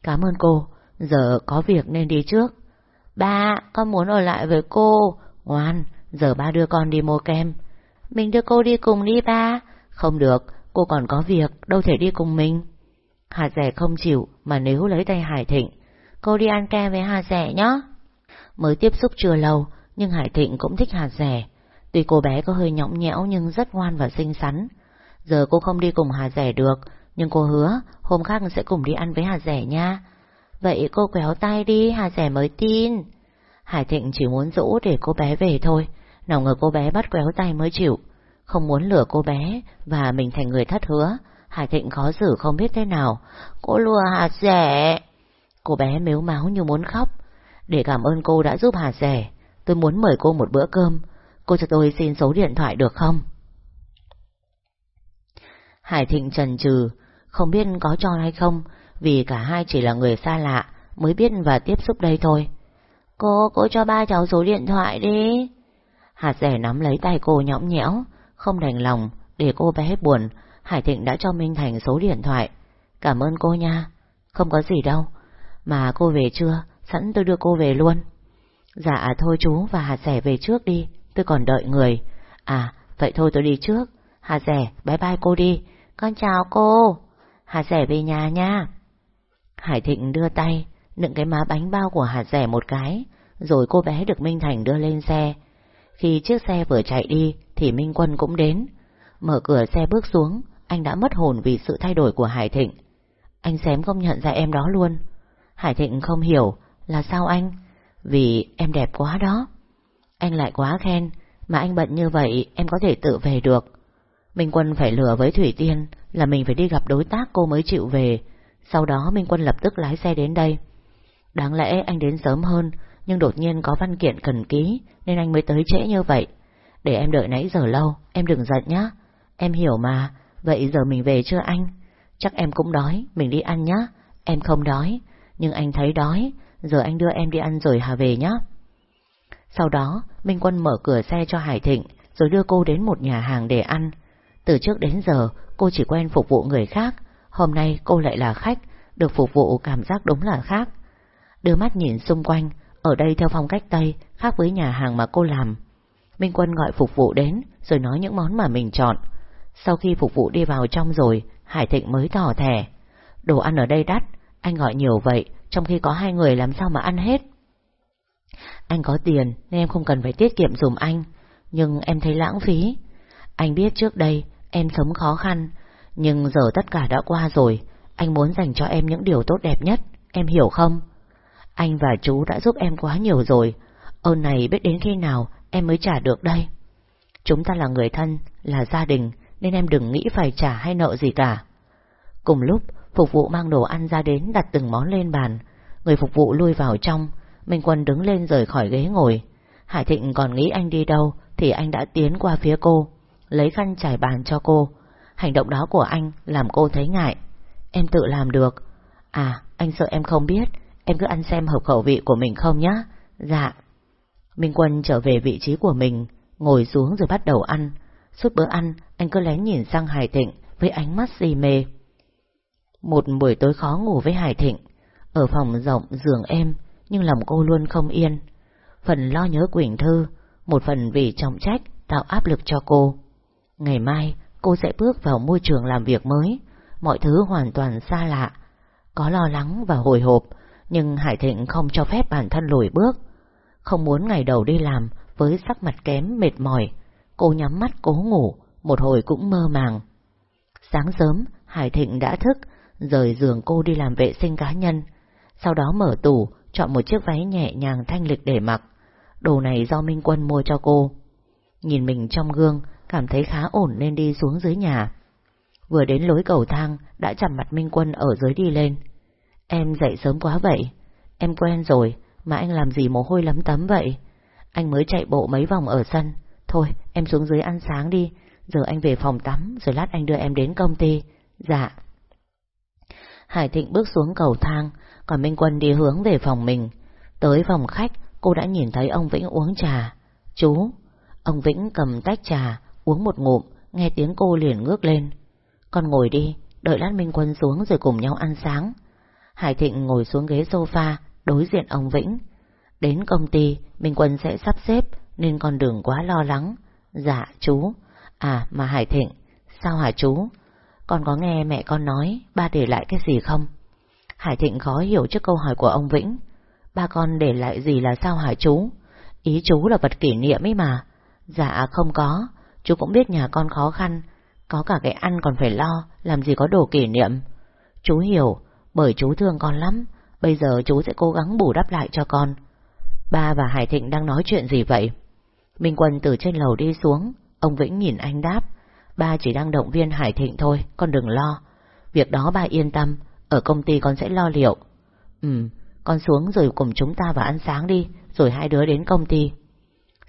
Cảm ơn cô, giờ có việc nên đi trước. Ba, con muốn ở lại với cô. Ngoan, giờ ba đưa con đi mua kem. Mình đưa cô đi cùng đi ba. Không được, cô còn có việc, đâu thể đi cùng mình. Hà rẻ không chịu, mà nếu lấy tay Hải Thịnh. Cô đi ăn kem với Hà rẻ nhé. Mới tiếp xúc chưa lâu, nhưng Hải Thịnh cũng thích Hà rẻ. Tuy cô bé có hơi nhõng nhẽo nhưng rất ngoan và xinh xắn. Giờ cô không đi cùng Hà rẻ được, nhưng cô hứa hôm khác sẽ cùng đi ăn với Hà rẻ nha. Vậy cô quéo tay đi, Hà rẻ mới tin. Hải Thịnh chỉ muốn dỗ để cô bé về thôi, nào ngờ cô bé bắt quéo tay mới chịu. Không muốn lừa cô bé và mình thành người thất hứa, Hải Thịnh khó xử không biết thế nào. Cô lừa Hà rẻ. Cô bé mếu máu như muốn khóc. Để cảm ơn cô đã giúp Hà rẻ, tôi muốn mời cô một bữa cơm. Cô cho tôi xin số điện thoại được không? Hải Thịnh trần trừ, không biết có cho hay không, vì cả hai chỉ là người xa lạ, mới biết và tiếp xúc đây thôi. Cô, cô cho ba cháu số điện thoại đi. Hạt rẻ nắm lấy tay cô nhõng nhẽo, không đành lòng, để cô bé buồn, Hải Thịnh đã cho Minh Thành số điện thoại. Cảm ơn cô nha. Không có gì đâu. Mà cô về chưa? Sẵn tôi đưa cô về luôn. Dạ thôi chú và hạt rẻ về trước đi, tôi còn đợi người. À, vậy thôi tôi đi trước. Hà rẻ, bye bye cô đi. Con chào cô. Hà rẻ về nhà nha. Hải Thịnh đưa tay, nựng cái má bánh bao của Hà rẻ một cái, rồi cô bé được Minh Thành đưa lên xe. Khi chiếc xe vừa chạy đi, thì Minh Quân cũng đến. Mở cửa xe bước xuống, anh đã mất hồn vì sự thay đổi của Hải Thịnh. Anh xém không nhận ra em đó luôn. Hải Thịnh không hiểu, là sao anh? Vì em đẹp quá đó. Anh lại quá khen, mà anh bận như vậy em có thể tự về được. Minh Quân phải lừa với Thủy Tiên là mình phải đi gặp đối tác cô mới chịu về. Sau đó Minh Quân lập tức lái xe đến đây. Đáng lẽ anh đến sớm hơn, nhưng đột nhiên có văn kiện cần ký, nên anh mới tới trễ như vậy. Để em đợi nãy giờ lâu, em đừng giận nhá. Em hiểu mà, vậy giờ mình về chưa anh? Chắc em cũng đói, mình đi ăn nhá. Em không đói, nhưng anh thấy đói, giờ anh đưa em đi ăn rồi hà về nhá. Sau đó, Minh Quân mở cửa xe cho Hải Thịnh, rồi đưa cô đến một nhà hàng để ăn. Từ trước đến giờ, cô chỉ quen phục vụ người khác, hôm nay cô lại là khách, được phục vụ cảm giác đúng là khác. Đưa mắt nhìn xung quanh, ở đây theo phong cách Tây, khác với nhà hàng mà cô làm. Minh Quân gọi phục vụ đến, rồi nói những món mà mình chọn. Sau khi phục vụ đi vào trong rồi, Hải Thịnh mới tỏ thẻ. Đồ ăn ở đây đắt, anh gọi nhiều vậy, trong khi có hai người làm sao mà ăn hết. Anh có tiền nên em không cần phải tiết kiệm dùm anh, nhưng em thấy lãng phí. Anh biết trước đây em sống khó khăn, nhưng giờ tất cả đã qua rồi, anh muốn dành cho em những điều tốt đẹp nhất, em hiểu không? Anh và chú đã giúp em quá nhiều rồi, ơn này biết đến khi nào em mới trả được đây. Chúng ta là người thân, là gia đình, nên em đừng nghĩ phải trả hay nợ gì cả. Cùng lúc, phục vụ mang đồ ăn ra đến đặt từng món lên bàn, người phục vụ lui vào trong, Minh Quân đứng lên rời khỏi ghế ngồi. Hải Thịnh còn nghĩ anh đi đâu, thì anh đã tiến qua phía cô, lấy khăn trải bàn cho cô. Hành động đó của anh làm cô thấy ngại. Em tự làm được. À, anh sợ em không biết, em cứ ăn xem hợp khẩu vị của mình không nhá. Dạ. Minh Quân trở về vị trí của mình, ngồi xuống rồi bắt đầu ăn. Suốt bữa ăn, anh cứ lén nhìn sang Hải Thịnh với ánh mắt si mê. Một buổi tối khó ngủ với Hải Thịnh, ở phòng rộng giường êm, nhưng lòng cô luôn không yên. Phần lo nhớ Quỳnh Thư, một phần vì trọng trách tạo áp lực cho cô. Ngày mai, cô sẽ bước vào môi trường làm việc mới, mọi thứ hoàn toàn xa lạ. Có lo lắng và hồi hộp, nhưng Hải Thịnh không cho phép bản thân lùi bước. Không muốn ngày đầu đi làm với sắc mặt kém mệt mỏi, cô nhắm mắt cố ngủ, một hồi cũng mơ màng. Sáng sớm, Hải Thịnh đã thức, rời giường cô đi làm vệ sinh cá nhân, sau đó mở tủ, chọn một chiếc váy nhẹ nhàng thanh lịch để mặc. Đồ này do Minh Quân mua cho cô. Nhìn mình trong gương, cảm thấy khá ổn nên đi xuống dưới nhà. Vừa đến lối cầu thang, đã chạm mặt Minh Quân ở dưới đi lên. Em dậy sớm quá vậy. Em quen rồi, mà anh làm gì mồ hôi lấm tấm vậy? Anh mới chạy bộ mấy vòng ở sân. Thôi, em xuống dưới ăn sáng đi. Giờ anh về phòng tắm, rồi lát anh đưa em đến công ty. Dạ. Hải Thịnh bước xuống cầu thang, còn Minh Quân đi hướng về phòng mình. Tới phòng khách, cô đã nhìn thấy ông Vĩnh uống trà. Chú! Ông Vĩnh cầm tách trà, uống một ngụm, nghe tiếng cô liền ngước lên. Con ngồi đi, đợi lát Minh Quân xuống rồi cùng nhau ăn sáng. Hải Thịnh ngồi xuống ghế sofa, đối diện ông Vĩnh. Đến công ty, Minh Quân sẽ sắp xếp, nên con đừng quá lo lắng. Dạ, chú. À, mà Hải Thịnh, sao hả chú? Con có nghe mẹ con nói ba để lại cái gì không? Hải Thịnh khó hiểu trước câu hỏi của ông Vĩnh. Ba con để lại gì là sao hả chú? Ý chú là vật kỷ niệm ấy mà. Dạ không có, chú cũng biết nhà con khó khăn, có cả cái ăn còn phải lo, làm gì có đồ kỷ niệm. Chú hiểu, bởi chú thương con lắm, bây giờ chú sẽ cố gắng bù đắp lại cho con. Ba và Hải Thịnh đang nói chuyện gì vậy? Minh Quân từ trên lầu đi xuống, ông Vĩnh nhìn anh đáp, ba chỉ đang động viên Hải Thịnh thôi, con đừng lo. Việc đó ba yên tâm, ở công ty con sẽ lo liệu. Ừ, con xuống rồi cùng chúng ta vào ăn sáng đi, rồi hai đứa đến công ty.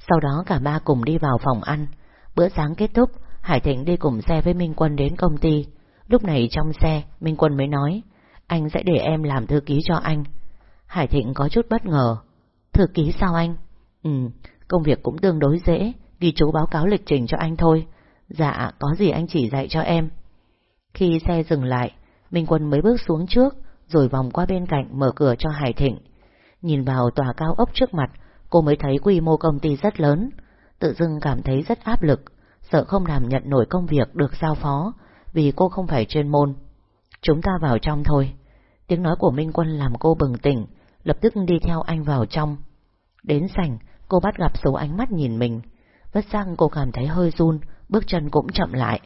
Sau đó cả ba cùng đi vào phòng ăn. Bữa sáng kết thúc, Hải Thịnh đi cùng xe với Minh Quân đến công ty. Lúc này trong xe, Minh Quân mới nói, anh sẽ để em làm thư ký cho anh. Hải Thịnh có chút bất ngờ. Thư ký sao anh? Ừ, công việc cũng tương đối dễ, ghi chú báo cáo lịch trình cho anh thôi. Dạ, có gì anh chỉ dạy cho em. Khi xe dừng lại, Minh Quân mới bước xuống trước, rồi vòng qua bên cạnh mở cửa cho Hải Thịnh. Nhìn vào tòa cao ốc trước mặt, cô mới thấy quy mô công ty rất lớn, tự dưng cảm thấy rất áp lực, sợ không đảm nhận nổi công việc được giao phó, vì cô không phải chuyên môn. Chúng ta vào trong thôi. Tiếng nói của Minh Quân làm cô bừng tỉnh, lập tức đi theo anh vào trong. Đến sảnh, cô bắt gặp số ánh mắt nhìn mình. Bất giác cô cảm thấy hơi run, bước chân cũng chậm lại.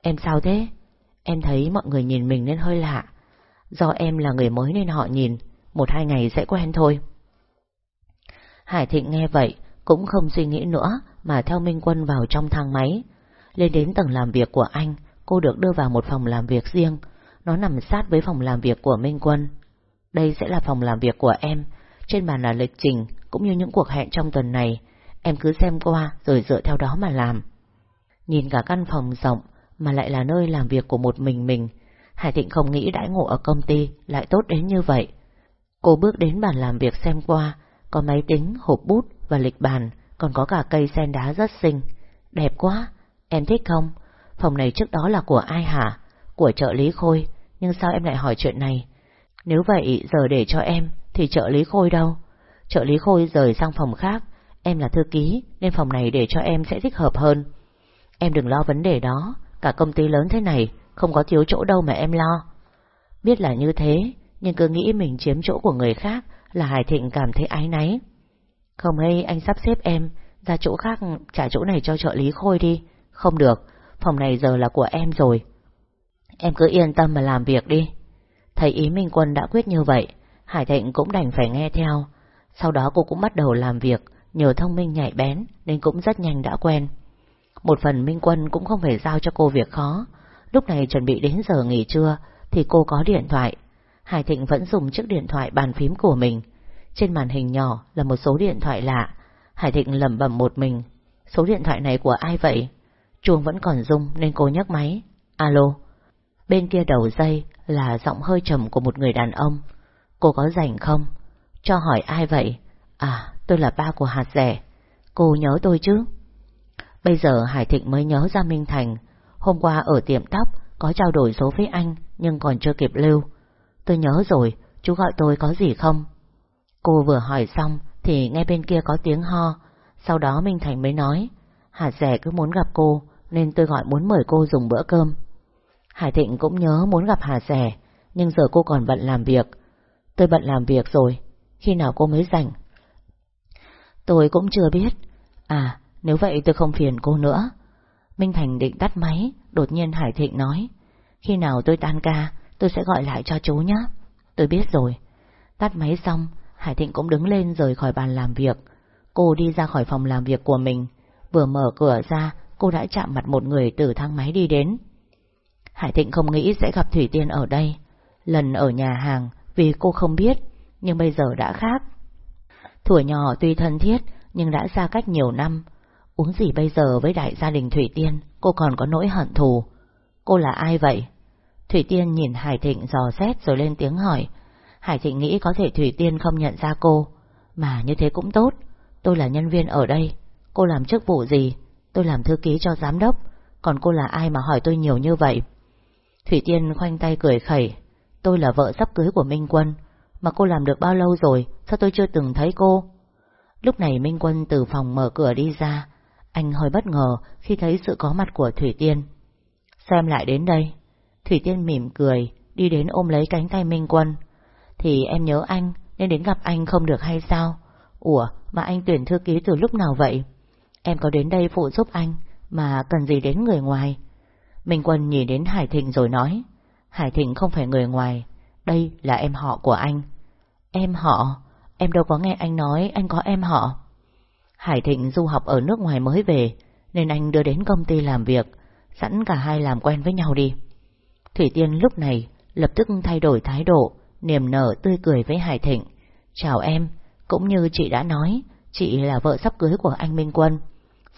Em sao thế? Em thấy mọi người nhìn mình nên hơi lạ. Do em là người mới nên họ nhìn, một hai ngày sẽ quen thôi. Hải Thịnh nghe vậy, cũng không suy nghĩ nữa, mà theo Minh Quân vào trong thang máy. Lên đến tầng làm việc của anh, cô được đưa vào một phòng làm việc riêng, nó nằm sát với phòng làm việc của Minh Quân. Đây sẽ là phòng làm việc của em, trên bàn là lịch trình, cũng như những cuộc hẹn trong tuần này. Em cứ xem qua, rồi dựa theo đó mà làm. Nhìn cả căn phòng rộng, mà lại là nơi làm việc của một mình mình, Hải Thịnh không nghĩ đãi ngộ ở công ty lại tốt đến như vậy. Cô bước đến bàn làm việc xem qua, có máy tính, hộp bút và lịch bàn, còn có cả cây sen đá rất xinh. Đẹp quá, em thích không? Phòng này trước đó là của ai hả? Của trợ lý Khôi, nhưng sao em lại hỏi chuyện này? Nếu vậy giờ để cho em, thì trợ lý Khôi đâu? Trợ lý Khôi rời sang phòng khác, em là thư ký, nên phòng này để cho em sẽ thích hợp hơn. Em đừng lo vấn đề đó, cả công ty lớn thế này, không có thiếu chỗ đâu mà em lo. Biết là như thế, nhưng cứ nghĩ mình chiếm chỗ của người khác là Hải Thịnh cảm thấy ái náy. Không hay anh sắp xếp em ra chỗ khác trả chỗ này cho trợ lý Khôi đi. Không được, phòng này giờ là của em rồi. Em cứ yên tâm mà làm việc đi. Thấy ý Minh Quân đã quyết như vậy, Hải Thịnh cũng đành phải nghe theo. Sau đó cô cũng bắt đầu làm việc, nhờ thông minh nhạy bén nên cũng rất nhanh đã quen. Một phần Minh Quân cũng không phải giao cho cô việc khó. Lúc này chuẩn bị đến giờ nghỉ trưa thì cô có điện thoại. Hải Thịnh vẫn dùng chiếc điện thoại bàn phím của mình. Trên màn hình nhỏ là một số điện thoại lạ. Hải Thịnh lẩm bẩm một mình. Số điện thoại này của ai vậy? Chuông vẫn còn rung nên cô nhấc máy. Alo. Bên kia đầu dây là giọng hơi trầm của một người đàn ông. Cô có rảnh không? Cho hỏi ai vậy? À, tôi là ba của hạt rẻ. Cô nhớ tôi chứ? Bây giờ Hải Thịnh mới nhớ ra Minh Thành. Hôm qua ở tiệm tóc có trao đổi số với anh nhưng còn chưa kịp lưu. Tôi nhớ rồi, chú gọi tôi có gì không? Cô vừa hỏi xong thì nghe bên kia có tiếng ho. Sau đó Minh Thành mới nói, hà rẻ cứ muốn gặp cô nên tôi gọi muốn mời cô dùng bữa cơm. Hải Thịnh cũng nhớ muốn gặp Hà rẻ, nhưng giờ cô còn bận làm việc. Tôi bận làm việc rồi, khi nào cô mới rảnh? Tôi cũng chưa biết. À, nếu vậy tôi không phiền cô nữa. Minh Thành định tắt máy, đột nhiên Hải Thịnh nói. Khi nào tôi tan ca, tôi sẽ gọi lại cho chú nhé. Tôi biết rồi. Tắt máy xong, Hải Thịnh cũng đứng lên rời khỏi bàn làm việc. Cô đi ra khỏi phòng làm việc của mình. Vừa mở cửa ra, cô đã chạm mặt một người từ thang máy đi đến. Hải Thịnh không nghĩ sẽ gặp Thủy Tiên ở đây. Lần ở nhà hàng, vì cô không biết, nhưng bây giờ đã khác. Thủa nhỏ tuy thân thiết, nhưng đã xa cách nhiều năm. Uống gì bây giờ với đại gia đình Thủy Tiên, cô còn có nỗi hận thù. Cô là ai vậy? Thủy Tiên nhìn Hải Thịnh dò xét rồi lên tiếng hỏi. Hải Thịnh nghĩ có thể Thủy Tiên không nhận ra cô. Mà như thế cũng tốt. Tôi là nhân viên ở đây. Cô làm chức vụ gì? Tôi làm thư ký cho giám đốc. Còn cô là ai mà hỏi tôi nhiều như vậy? Thủy Tiên khoanh tay cười khẩy. Tôi là vợ sắp cưới của Minh Quân. Mà cô làm được bao lâu rồi? Sao tôi chưa từng thấy cô? Lúc này Minh Quân từ phòng mở cửa đi ra. Anh hơi bất ngờ khi thấy sự có mặt của Thủy Tiên. Xem lại đến đây. Thủy Tiên mỉm cười, đi đến ôm lấy cánh tay Minh Quân. Thì em nhớ anh, nên đến gặp anh không được hay sao? Ủa, mà anh tuyển thư ký từ lúc nào vậy? Em có đến đây phụ giúp anh, mà cần gì đến người ngoài? Minh Quân nhìn đến Hải Thịnh rồi nói. Hải Thịnh không phải người ngoài, đây là em họ của anh. Em họ? Em đâu có nghe anh nói anh có em họ. Hải Thịnh du học ở nước ngoài mới về, nên anh đưa đến công ty làm việc, sẵn cả hai làm quen với nhau đi. Thủy Tiên lúc này lập tức thay đổi thái độ, niềm nở tươi cười với Hải Thịnh. Chào em, cũng như chị đã nói, chị là vợ sắp cưới của anh Minh Quân.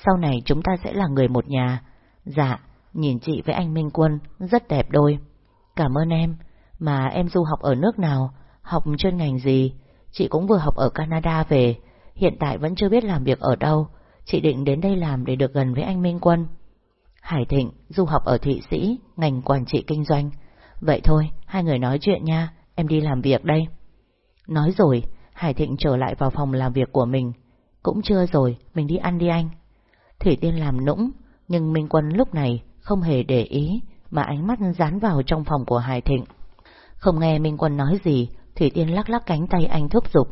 Sau này chúng ta sẽ là người một nhà. Dạ, nhìn chị với anh Minh Quân rất đẹp đôi. Cảm ơn em, mà em du học ở nước nào, học chuyên ngành gì? Chị cũng vừa học ở Canada về, hiện tại vẫn chưa biết làm việc ở đâu. Chị định đến đây làm để được gần với anh Minh Quân. Hải Thịnh du học ở Thụy Sĩ, ngành quản trị kinh doanh. Vậy thôi, hai người nói chuyện nha, em đi làm việc đây. Nói rồi, Hải Thịnh trở lại vào phòng làm việc của mình. Cũng chưa rồi, mình đi ăn đi anh. Thủy Tiên làm nũng, nhưng Minh Quân lúc này không hề để ý, mà ánh mắt dán vào trong phòng của Hải Thịnh. Không nghe Minh Quân nói gì, Thủy Tiên lắc lắc cánh tay anh thúc giục.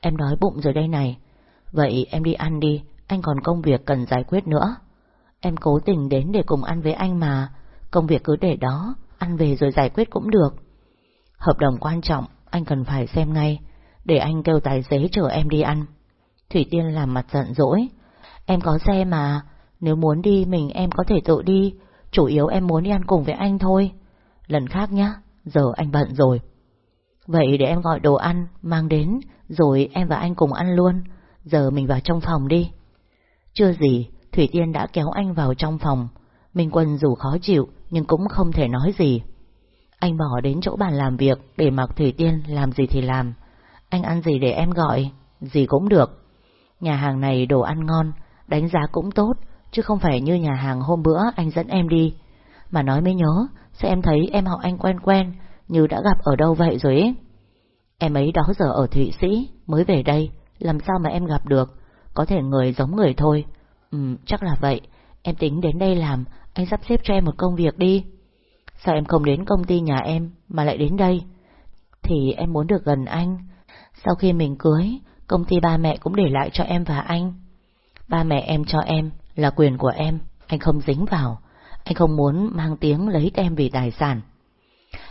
Em đói bụng rồi đây này. Vậy em đi ăn đi, anh còn công việc cần giải quyết nữa. Em cố tình đến để cùng ăn với anh mà, công việc cứ để đó, ăn về rồi giải quyết cũng được. Hợp đồng quan trọng, anh cần phải xem ngay, để anh kêu tài xế chở em đi ăn. Thủy Tiên làm mặt giận dỗi. Em có xe mà, nếu muốn đi mình em có thể tự đi, chủ yếu em muốn đi ăn cùng với anh thôi. Lần khác nhá, giờ anh bận rồi. Vậy để em gọi đồ ăn, mang đến, rồi em và anh cùng ăn luôn. Giờ mình vào trong phòng đi. Chưa gì, Thủy Tiên đã kéo anh vào trong phòng. Minh Quân dù khó chịu, nhưng cũng không thể nói gì. Anh bỏ đến chỗ bàn làm việc để mặc Thủy Tiên làm gì thì làm. Anh ăn gì để em gọi? Gì cũng được. Nhà hàng này đồ ăn ngon, đánh giá cũng tốt, chứ không phải như nhà hàng hôm bữa anh dẫn em đi. Mà nói mới nhớ, sao em thấy em họ anh quen quen, như đã gặp ở đâu vậy rồi ấy? Em ấy đó giờ ở Thụy Sĩ, mới về đây, làm sao mà em gặp được? Có thể người giống người thôi. Ừ, chắc là vậy. Em tính đến đây làm, anh sắp xếp cho em một công việc đi. Sao em không đến công ty nhà em mà lại đến đây? Thì em muốn được gần anh. Sau khi mình cưới, công ty ba mẹ cũng để lại cho em và anh. Ba mẹ em cho em là quyền của em, anh không dính vào. Anh không muốn mang tiếng lấy em vì tài sản.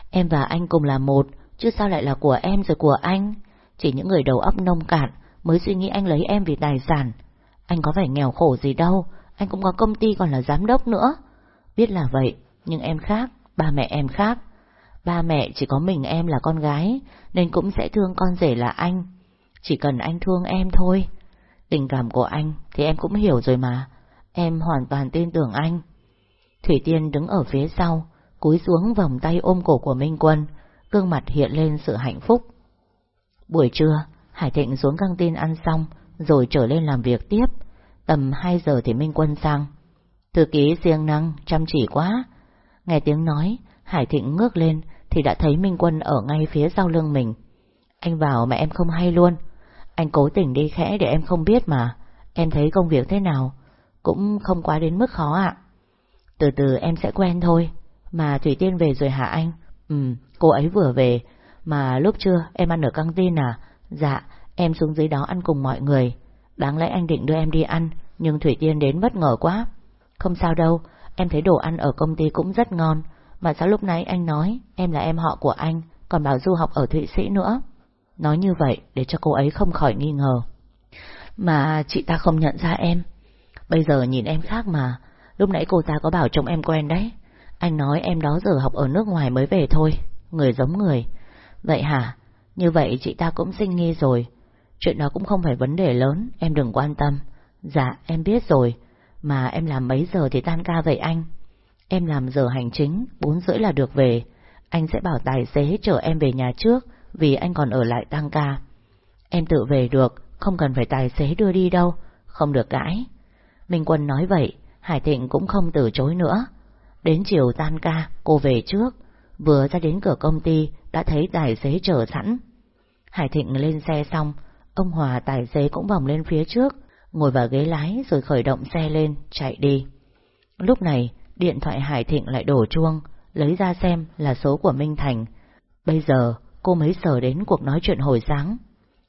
Em và anh cùng là một, chứ sao lại là của em rồi của anh? Chỉ những người đầu óc nông cạn mới suy nghĩ anh lấy em vì tài sản. Anh có phải nghèo khổ gì đâu, anh cũng có công ty còn là giám đốc nữa. Biết là vậy, nhưng em khác, ba mẹ em khác. Ba mẹ chỉ có mình em là con gái, nên cũng sẽ thương con rể là anh. Chỉ cần anh thương em thôi. Tình cảm của anh thì em cũng hiểu rồi mà. Em hoàn toàn tin tưởng anh. Thủy Tiên đứng ở phía sau, cúi xuống vòng tay ôm cổ của Minh Quân, gương mặt hiện lên sự hạnh phúc. Buổi trưa, Hải Thịnh xuống căng tin ăn xong, rồi trở lên làm việc tiếp. Tầm 2 giờ thì Minh Quân sang. Thư ký siêng năng, chăm chỉ quá. Nghe tiếng nói, Hải Thịnh ngước lên thì đã thấy Minh Quân ở ngay phía sau lưng mình. Anh vào mà em không hay luôn. Anh cố tình đi khẽ để em không biết mà. Em thấy công việc thế nào? Cũng không quá đến mức khó ạ. Từ từ em sẽ quen thôi. Mà Thủy Tiên về rồi hả anh? Ừ, cô ấy vừa về. Mà lúc trưa em ăn ở căng tin à? Dạ, em xuống dưới đó ăn cùng mọi người. Đáng lẽ anh định đưa em đi ăn, nhưng Thủy Tiên đến bất ngờ quá. Không sao đâu, em thấy đồ ăn ở công ty cũng rất ngon, mà sao lúc nãy anh nói em là em họ của anh, còn bảo du học ở Thụy Sĩ nữa. Nói như vậy để cho cô ấy không khỏi nghi ngờ. Mà chị ta không nhận ra em. Bây giờ nhìn em khác mà, lúc nãy cô ta có bảo chồng em quen đấy. Anh nói em đó giờ học ở nước ngoài mới về thôi, người giống người. Vậy hả? Như vậy chị ta cũng sinh nghi rồi. Chuyện đó cũng không phải vấn đề lớn, em đừng quan tâm. Dạ, em biết rồi. Mà em làm mấy giờ thì tan ca vậy anh? Em làm giờ hành chính, bốn rưỡi là được về. Anh sẽ bảo tài xế chở em về nhà trước, vì anh còn ở lại tăng ca. Em tự về được, không cần phải tài xế đưa đi đâu, không được cãi. Minh Quân nói vậy, Hải Thịnh cũng không từ chối nữa. Đến chiều tan ca, cô về trước, vừa ra đến cửa công ty đã thấy tài xế chờ sẵn. Hải Thịnh lên xe xong, ông Hòa tài xế cũng vòng lên phía trước, ngồi vào ghế lái rồi khởi động xe lên, chạy đi. Lúc này, điện thoại Hải Thịnh lại đổ chuông, lấy ra xem là số của Minh Thành. Bây giờ, cô mới sờ đến cuộc nói chuyện hồi sáng.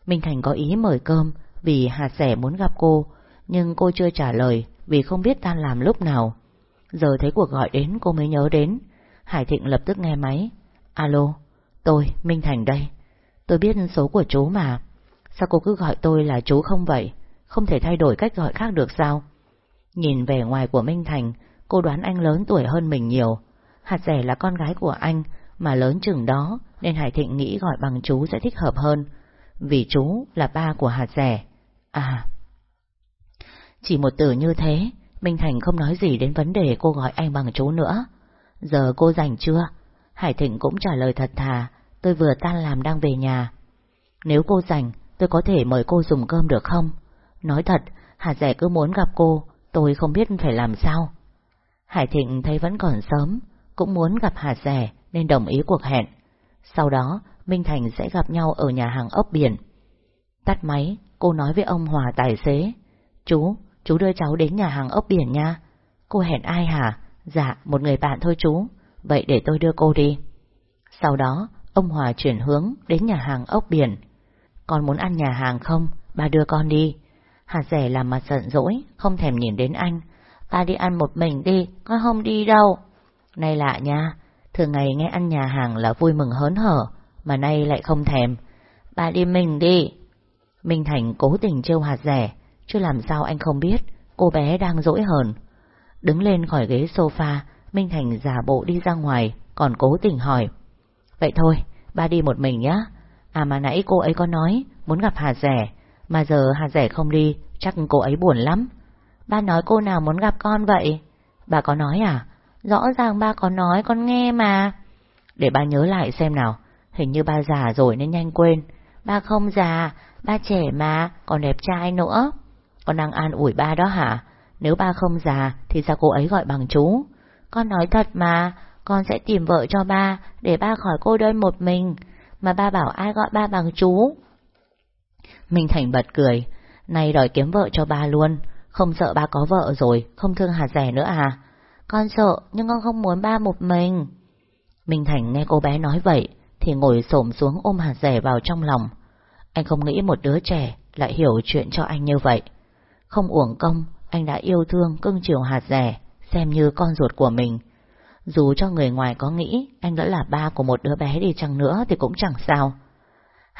Minh Thành có ý mời cơm vì Hà Sẻ muốn gặp cô, nhưng cô chưa trả lời vì không biết tan làm lúc nào. Giờ thấy cuộc gọi đến cô mới nhớ đến. Hải Thịnh lập tức nghe máy. Alo, tôi, Minh Thành đây. Tôi biết số của chú mà. Sao cô cứ gọi tôi là chú không vậy? Không thể thay đổi cách gọi khác được sao? Nhìn vẻ ngoài của Minh Thành, cô đoán anh lớn tuổi hơn mình nhiều. Hạt rẻ là con gái của anh, mà lớn chừng đó, nên Hải Thịnh nghĩ gọi bằng chú sẽ thích hợp hơn. Vì chú là ba của hạt rẻ. À... Chỉ một từ như thế, Minh Thành không nói gì đến vấn đề cô gọi anh bằng chú nữa. Giờ cô rảnh chưa? Hải Thịnh cũng trả lời thật thà, tôi vừa tan làm đang về nhà. Nếu cô rảnh, tôi có thể mời cô dùng cơm được không? Nói thật, Hà Rẻ cứ muốn gặp cô, tôi không biết phải làm sao. Hải Thịnh thấy vẫn còn sớm, cũng muốn gặp Hà Rẻ nên đồng ý cuộc hẹn. Sau đó, Minh Thành sẽ gặp nhau ở nhà hàng ốc biển. Tắt máy, cô nói với ông Hòa tài xế. Chú, chú đưa cháu đến nhà hàng ốc biển nha. Cô hẹn ai hả? Dạ, một người bạn thôi chú. Vậy để tôi đưa cô đi. Sau đó, ông Hòa chuyển hướng đến nhà hàng ốc biển. Con muốn ăn nhà hàng không? Ba đưa con đi. Hạt rẻ làm mặt giận dỗi, không thèm nhìn đến anh. Ba đi ăn một mình đi, con không đi đâu. Này lạ nha, thường ngày nghe ăn nhà hàng là vui mừng hớn hở, mà nay lại không thèm. Ba đi mình đi. Minh Thành cố tình trêu hạt rẻ, chứ làm sao anh không biết, cô bé đang dỗi hờn. Đứng lên khỏi ghế sofa, Minh Thành giả bộ đi ra ngoài, còn cố tình hỏi. Vậy thôi, ba đi một mình nhá. À mà nãy cô ấy có nói, muốn gặp Hà Rẻ, mà giờ Hà Rẻ không đi, chắc cô ấy buồn lắm. Ba nói cô nào muốn gặp con vậy? Bà có nói à? Rõ ràng ba có nói con nghe mà. Để ba nhớ lại xem nào, hình như ba già rồi nên nhanh quên. Ba không già, ba trẻ mà, còn đẹp trai nữa. Con đang an ủi ba đó hả? Nếu ba không già thì sao cô ấy gọi bằng chú? Con nói thật mà, con sẽ tìm vợ cho ba để ba khỏi cô đơn một mình. Mà ba bảo ai gọi ba bằng chú? Minh Thành bật cười, nay đòi kiếm vợ cho ba luôn, không sợ ba có vợ rồi, không thương hạt rẻ nữa à? Con sợ, nhưng con không muốn ba một mình. Minh Thành nghe cô bé nói vậy, thì ngồi xổm xuống ôm hạt rẻ vào trong lòng. Anh không nghĩ một đứa trẻ lại hiểu chuyện cho anh như vậy. Không uổng công, anh đã yêu thương cưng chiều hạt rẻ, xem như con ruột của mình. Dù cho người ngoài có nghĩ anh đã là ba của một đứa bé đi chăng nữa thì cũng chẳng sao.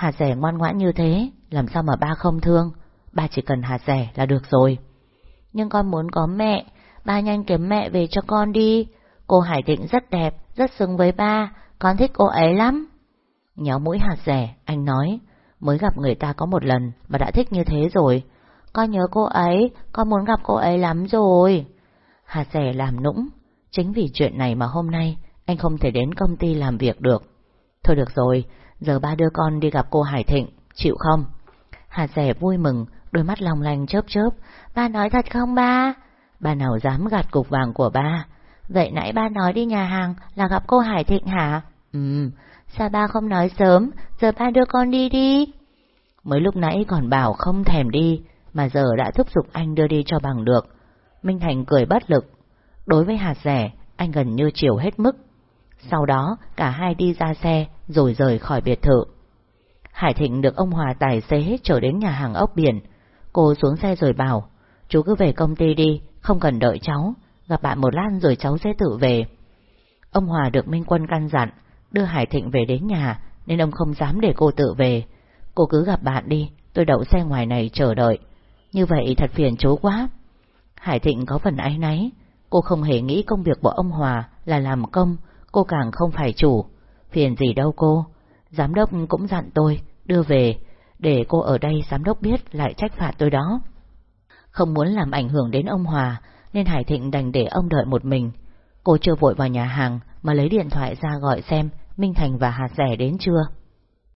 Hà rẻ ngoan ngoãn như thế, làm sao mà ba không thương, ba chỉ cần Hà rẻ là được rồi. Nhưng con muốn có mẹ, ba nhanh kiếm mẹ về cho con đi. Cô Hải Thịnh rất đẹp, rất xứng với ba, con thích cô ấy lắm. Nhéo mũi Hà rẻ, anh nói, mới gặp người ta có một lần mà đã thích như thế rồi. Con nhớ cô ấy, con muốn gặp cô ấy lắm rồi. Hà rẻ làm nũng, chính vì chuyện này mà hôm nay anh không thể đến công ty làm việc được. Thôi được rồi, giờ ba đưa con đi gặp cô Hải Thịnh, chịu không? Hạt rẻ vui mừng, đôi mắt long lanh chớp chớp. Ba nói thật không ba? Ba nào dám gạt cục vàng của ba? Vậy nãy ba nói đi nhà hàng là gặp cô Hải Thịnh hả? Ừ, sao ba không nói sớm, giờ ba đưa con đi đi. Mới lúc nãy còn bảo không thèm đi, mà giờ đã thúc giục anh đưa đi cho bằng được. Minh Thành cười bất lực. Đối với hạt rẻ, anh gần như chiều hết mức. Sau đó, cả hai đi ra xe, rồi rời khỏi biệt thự. Hải Thịnh được ông Hòa tài xế chở đến nhà hàng ốc biển. Cô xuống xe rồi bảo, Chú cứ về công ty đi, Không cần đợi cháu. Gặp bạn một lát rồi cháu sẽ tự về. Ông Hòa được Minh Quân căn dặn, Đưa Hải Thịnh về đến nhà, Nên ông không dám để cô tự về. Cô cứ gặp bạn đi, Tôi đậu xe ngoài này chờ đợi. Như vậy thật phiền chú quá. Hải Thịnh có phần áy náy. Cô không hề nghĩ công việc của ông Hòa là làm công, Cô càng không phải chủ. Phiền gì đâu cô. Giám đốc cũng dặn tôi, đưa về, Để cô ở đây giám đốc biết lại trách phạt tôi đó. Không muốn làm ảnh hưởng đến ông Hòa, Nên Hải Thịnh đành để ông đợi một mình. Cô chưa vội vào nhà hàng, Mà lấy điện thoại ra gọi xem Minh Thành và Hạt Rẻ đến chưa?